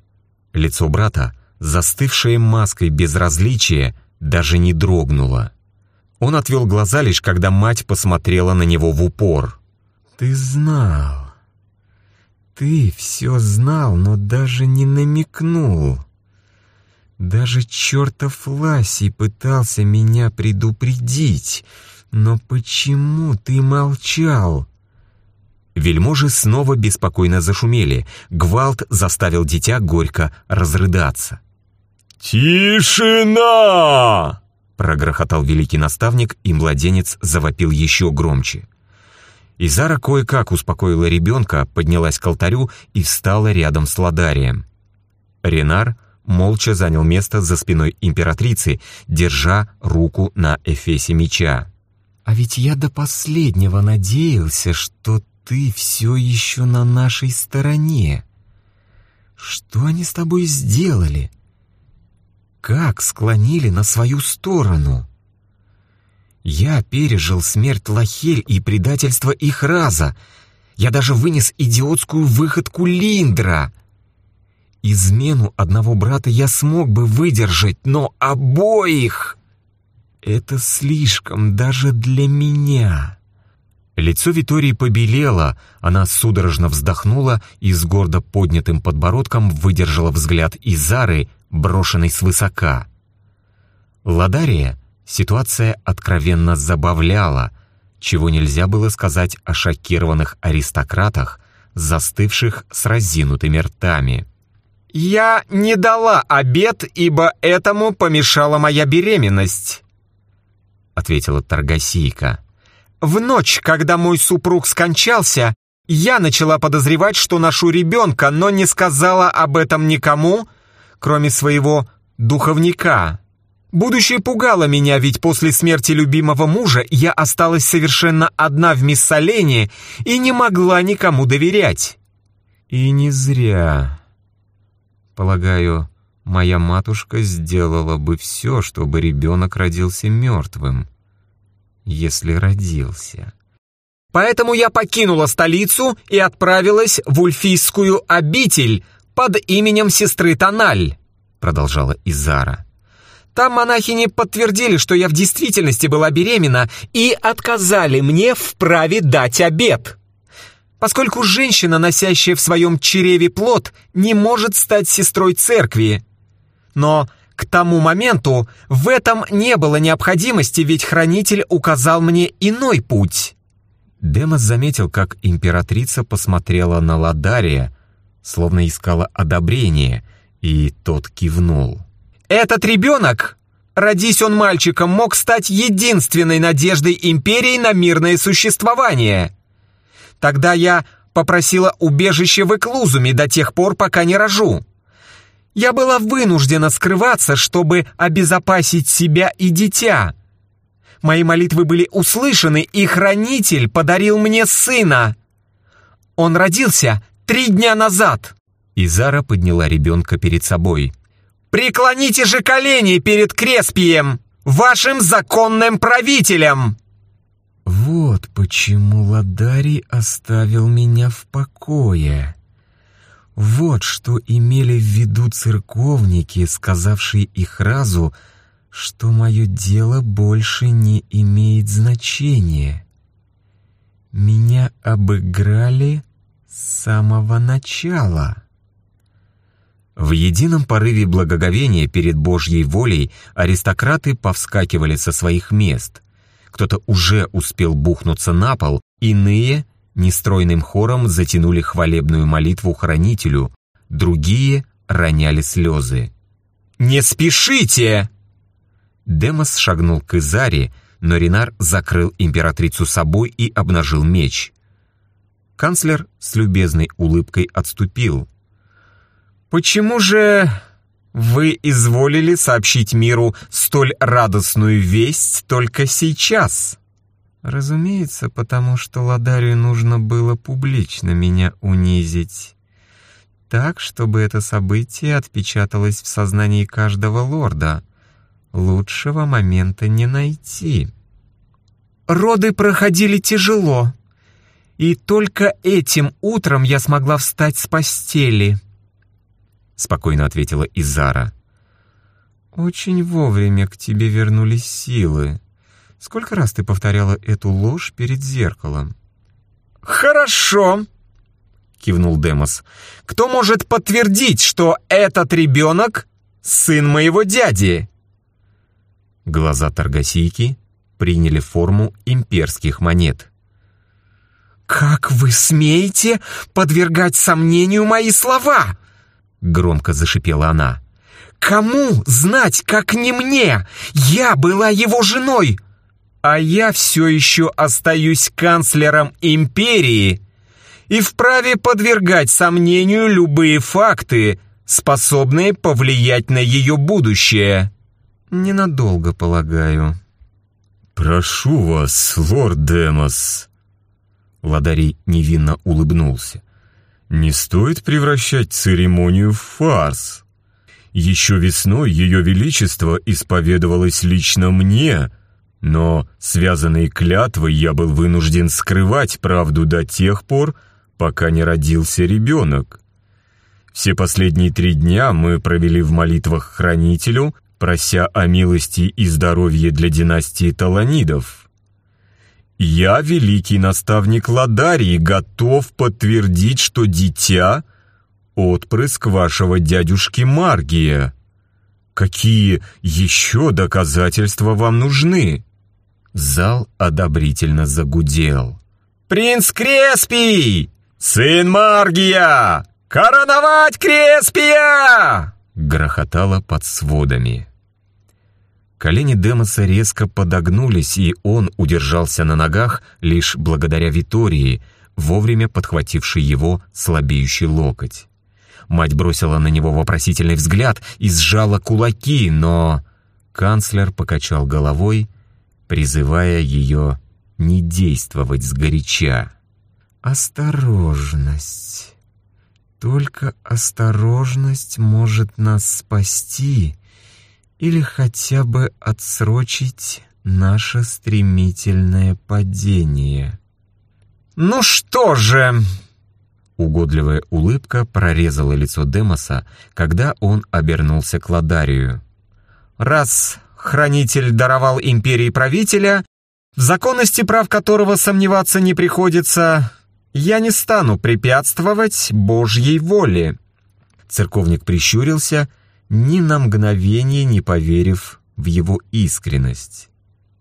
Лицо брата, застывшее маской безразличия, даже не дрогнуло. Он отвел глаза лишь, когда мать посмотрела на него в упор. «Ты знал. Ты все знал, но даже не намекнул. Даже чертов Ласий пытался меня предупредить. Но почему ты молчал?» Вельможи снова беспокойно зашумели. Гвалт заставил дитя горько разрыдаться. «Тишина!» — прогрохотал великий наставник, и младенец завопил еще громче. Изара кое-как успокоила ребенка, поднялась к алтарю и встала рядом с Ладарием. Ренар молча занял место за спиной императрицы, держа руку на эфесе меча. «А ведь я до последнего надеялся, что ты все еще на нашей стороне. Что они с тобой сделали? Как склонили на свою сторону?» Я пережил смерть Лахель и предательство их раза. Я даже вынес идиотскую выходку Линдра. Измену одного брата я смог бы выдержать, но обоих... Это слишком даже для меня. Лицо Витории побелело, она судорожно вздохнула и с гордо поднятым подбородком выдержала взгляд Изары, брошенный свысока. Ладария Ситуация откровенно забавляла, чего нельзя было сказать о шокированных аристократах, застывших с разинутыми ртами. «Я не дала обед, ибо этому помешала моя беременность», — ответила Таргасийка. «В ночь, когда мой супруг скончался, я начала подозревать, что ношу ребенка, но не сказала об этом никому, кроме своего духовника. Будущее пугало меня, ведь после смерти любимого мужа я осталась совершенно одна в Миссалене и не могла никому доверять. И не зря. Полагаю, моя матушка сделала бы все, чтобы ребенок родился мертвым. Если родился. Поэтому я покинула столицу и отправилась в Ульфийскую обитель под именем сестры Тональ, продолжала Изара. Там монахини подтвердили, что я в действительности была беременна и отказали мне в праве дать обед. Поскольку женщина, носящая в своем чреве плод, не может стать сестрой церкви. Но к тому моменту в этом не было необходимости, ведь хранитель указал мне иной путь. Демос заметил, как императрица посмотрела на Ладария, словно искала одобрения, и тот кивнул. Этот ребенок, родись он мальчиком, мог стать единственной надеждой империи на мирное существование. Тогда я попросила убежище в Эклузуме до тех пор, пока не рожу. Я была вынуждена скрываться, чтобы обезопасить себя и дитя. Мои молитвы были услышаны, и хранитель подарил мне сына. Он родился три дня назад. Изара подняла ребенка перед собой. Преклоните же колени перед Креспием, вашим законным правителем!» Вот почему Ладарий оставил меня в покое. Вот что имели в виду церковники, сказавшие их разу, что мое дело больше не имеет значения. Меня обыграли с самого начала. В едином порыве благоговения перед Божьей волей аристократы повскакивали со своих мест. Кто-то уже успел бухнуться на пол, иные нестройным хором затянули хвалебную молитву хранителю, другие роняли слезы. «Не спешите!» Демос шагнул к Изаре, но Ренар закрыл императрицу собой и обнажил меч. Канцлер с любезной улыбкой отступил, «Почему же вы изволили сообщить миру столь радостную весть только сейчас?» «Разумеется, потому что Ладарию нужно было публично меня унизить. Так, чтобы это событие отпечаталось в сознании каждого лорда. Лучшего момента не найти». «Роды проходили тяжело», и только этим утром я смогла встать с постели. — спокойно ответила Изара. «Очень вовремя к тебе вернулись силы. Сколько раз ты повторяла эту ложь перед зеркалом?» «Хорошо!» — кивнул Демос. «Кто может подтвердить, что этот ребенок — сын моего дяди?» Глаза Таргасийки приняли форму имперских монет. «Как вы смеете подвергать сомнению мои слова?» Громко зашипела она. «Кому знать, как не мне? Я была его женой, а я все еще остаюсь канцлером империи и вправе подвергать сомнению любые факты, способные повлиять на ее будущее. Ненадолго, полагаю». «Прошу вас, лорд Демос». Ладарий невинно улыбнулся. Не стоит превращать церемонию в фарс. Еще весной Ее Величество исповедовалось лично мне, но, связанной клятвой, я был вынужден скрывать правду до тех пор, пока не родился ребенок. Все последние три дня мы провели в молитвах хранителю, прося о милости и здоровье для династии Таланидов. Я, великий наставник Ладарии, готов подтвердить, что дитя — отпрыск вашего дядюшки Маргия. Какие еще доказательства вам нужны?» Зал одобрительно загудел. «Принц Креспий! Сын Маргия! Короновать Креспия!» Грохотало под сводами. Колени Демоса резко подогнулись, и он удержался на ногах лишь благодаря Витории, вовремя подхватившей его слабеющий локоть. Мать бросила на него вопросительный взгляд и сжала кулаки, но канцлер покачал головой, призывая ее не действовать сгоряча. «Осторожность. Только осторожность может нас спасти или хотя бы отсрочить наше стремительное падение». «Ну что же...» Угодливая улыбка прорезала лицо Демоса, когда он обернулся к Ладарию. «Раз хранитель даровал империи правителя, в законности прав которого сомневаться не приходится, я не стану препятствовать Божьей воле». Церковник прищурился, ни на мгновение не поверив в его искренность.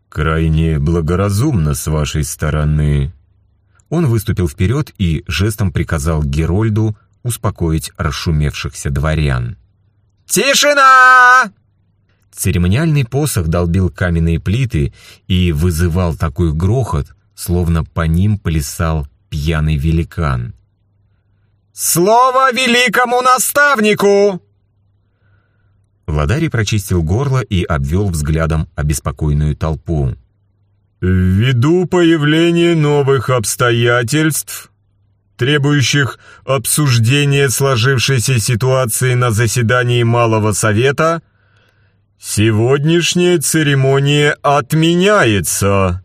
«Крайне благоразумно с вашей стороны». Он выступил вперед и жестом приказал Герольду успокоить расшумевшихся дворян. «Тишина!» Церемониальный посох долбил каменные плиты и вызывал такой грохот, словно по ним плясал пьяный великан. «Слово великому наставнику!» Владарий прочистил горло и обвел взглядом обеспокоенную толпу. «Ввиду появления новых обстоятельств, требующих обсуждения сложившейся ситуации на заседании Малого Совета, сегодняшняя церемония отменяется.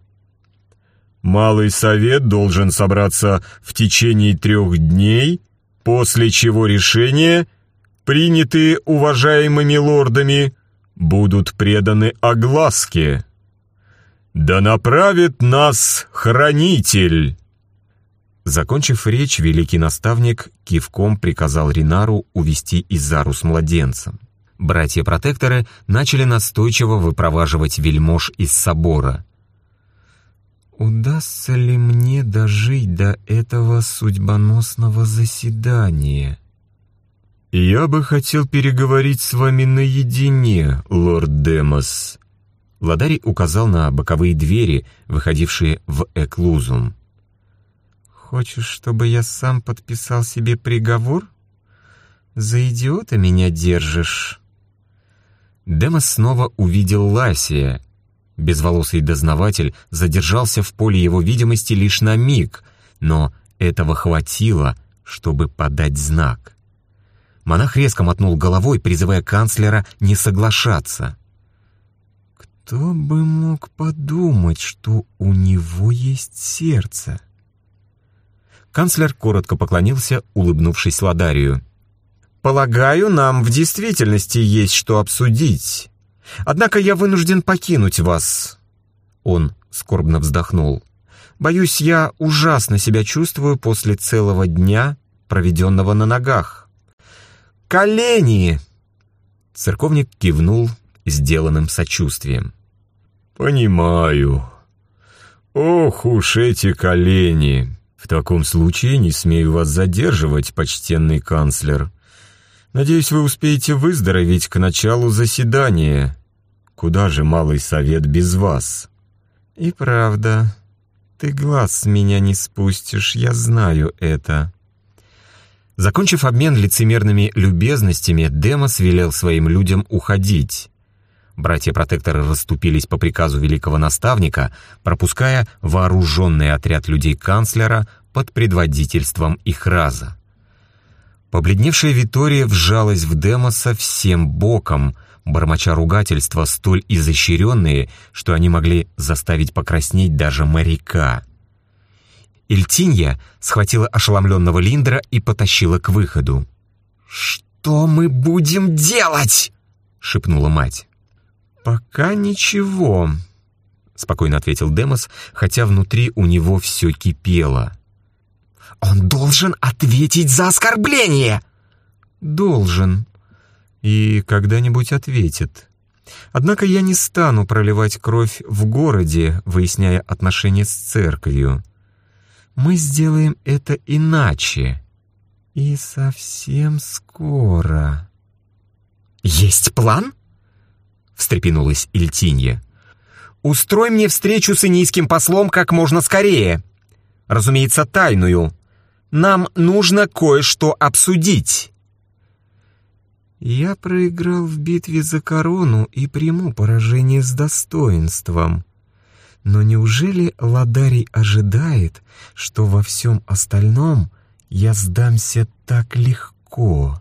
Малый Совет должен собраться в течение трех дней, после чего решения, принятые уважаемыми лордами, будут преданы огласке». «Да направит нас хранитель!» Закончив речь, великий наставник кивком приказал Ринару увести Изару с младенцем. Братья-протекторы начали настойчиво выпроваживать вельмож из собора. «Удастся ли мне дожить до этого судьбоносного заседания?» «Я бы хотел переговорить с вами наедине, лорд Демос», Ладарий указал на боковые двери, выходившие в эклузум. «Хочешь, чтобы я сам подписал себе приговор? За идиота меня держишь?» Демос снова увидел Ласия. Безволосый дознаватель задержался в поле его видимости лишь на миг, но этого хватило, чтобы подать знак. Монах резко мотнул головой, призывая канцлера не соглашаться. Кто бы мог подумать, что у него есть сердце? Канцлер коротко поклонился, улыбнувшись Ладарию. «Полагаю, нам в действительности есть что обсудить. Однако я вынужден покинуть вас». Он скорбно вздохнул. «Боюсь, я ужасно себя чувствую после целого дня, проведенного на ногах. Колени!» Церковник кивнул сделанным сочувствием. «Понимаю. Ох уж эти колени! В таком случае не смею вас задерживать, почтенный канцлер. Надеюсь, вы успеете выздороветь к началу заседания. Куда же малый совет без вас?» «И правда, ты глаз с меня не спустишь, я знаю это». Закончив обмен лицемерными любезностями, Демос велел своим людям уходить. Братья-протекторы расступились по приказу великого наставника, пропуская вооруженный отряд людей канцлера под предводительством Ихраза. Побледневшая Витория вжалась в Демоса всем боком, бормоча ругательства столь изощренные, что они могли заставить покраснеть даже моряка. Ильтинья схватила ошеломленного Линдра и потащила к выходу. «Что мы будем делать?» — шепнула мать. «Пока ничего», — спокойно ответил Демос, хотя внутри у него все кипело. «Он должен ответить за оскорбление!» «Должен. И когда-нибудь ответит. Однако я не стану проливать кровь в городе, выясняя отношения с церковью. Мы сделаем это иначе. И совсем скоро». «Есть план?» встрепенулась Ильтинья. «Устрой мне встречу с инийским послом как можно скорее. Разумеется, тайную. Нам нужно кое-что обсудить». Я проиграл в битве за корону и приму поражение с достоинством. Но неужели Ладарий ожидает, что во всем остальном я сдамся так легко?»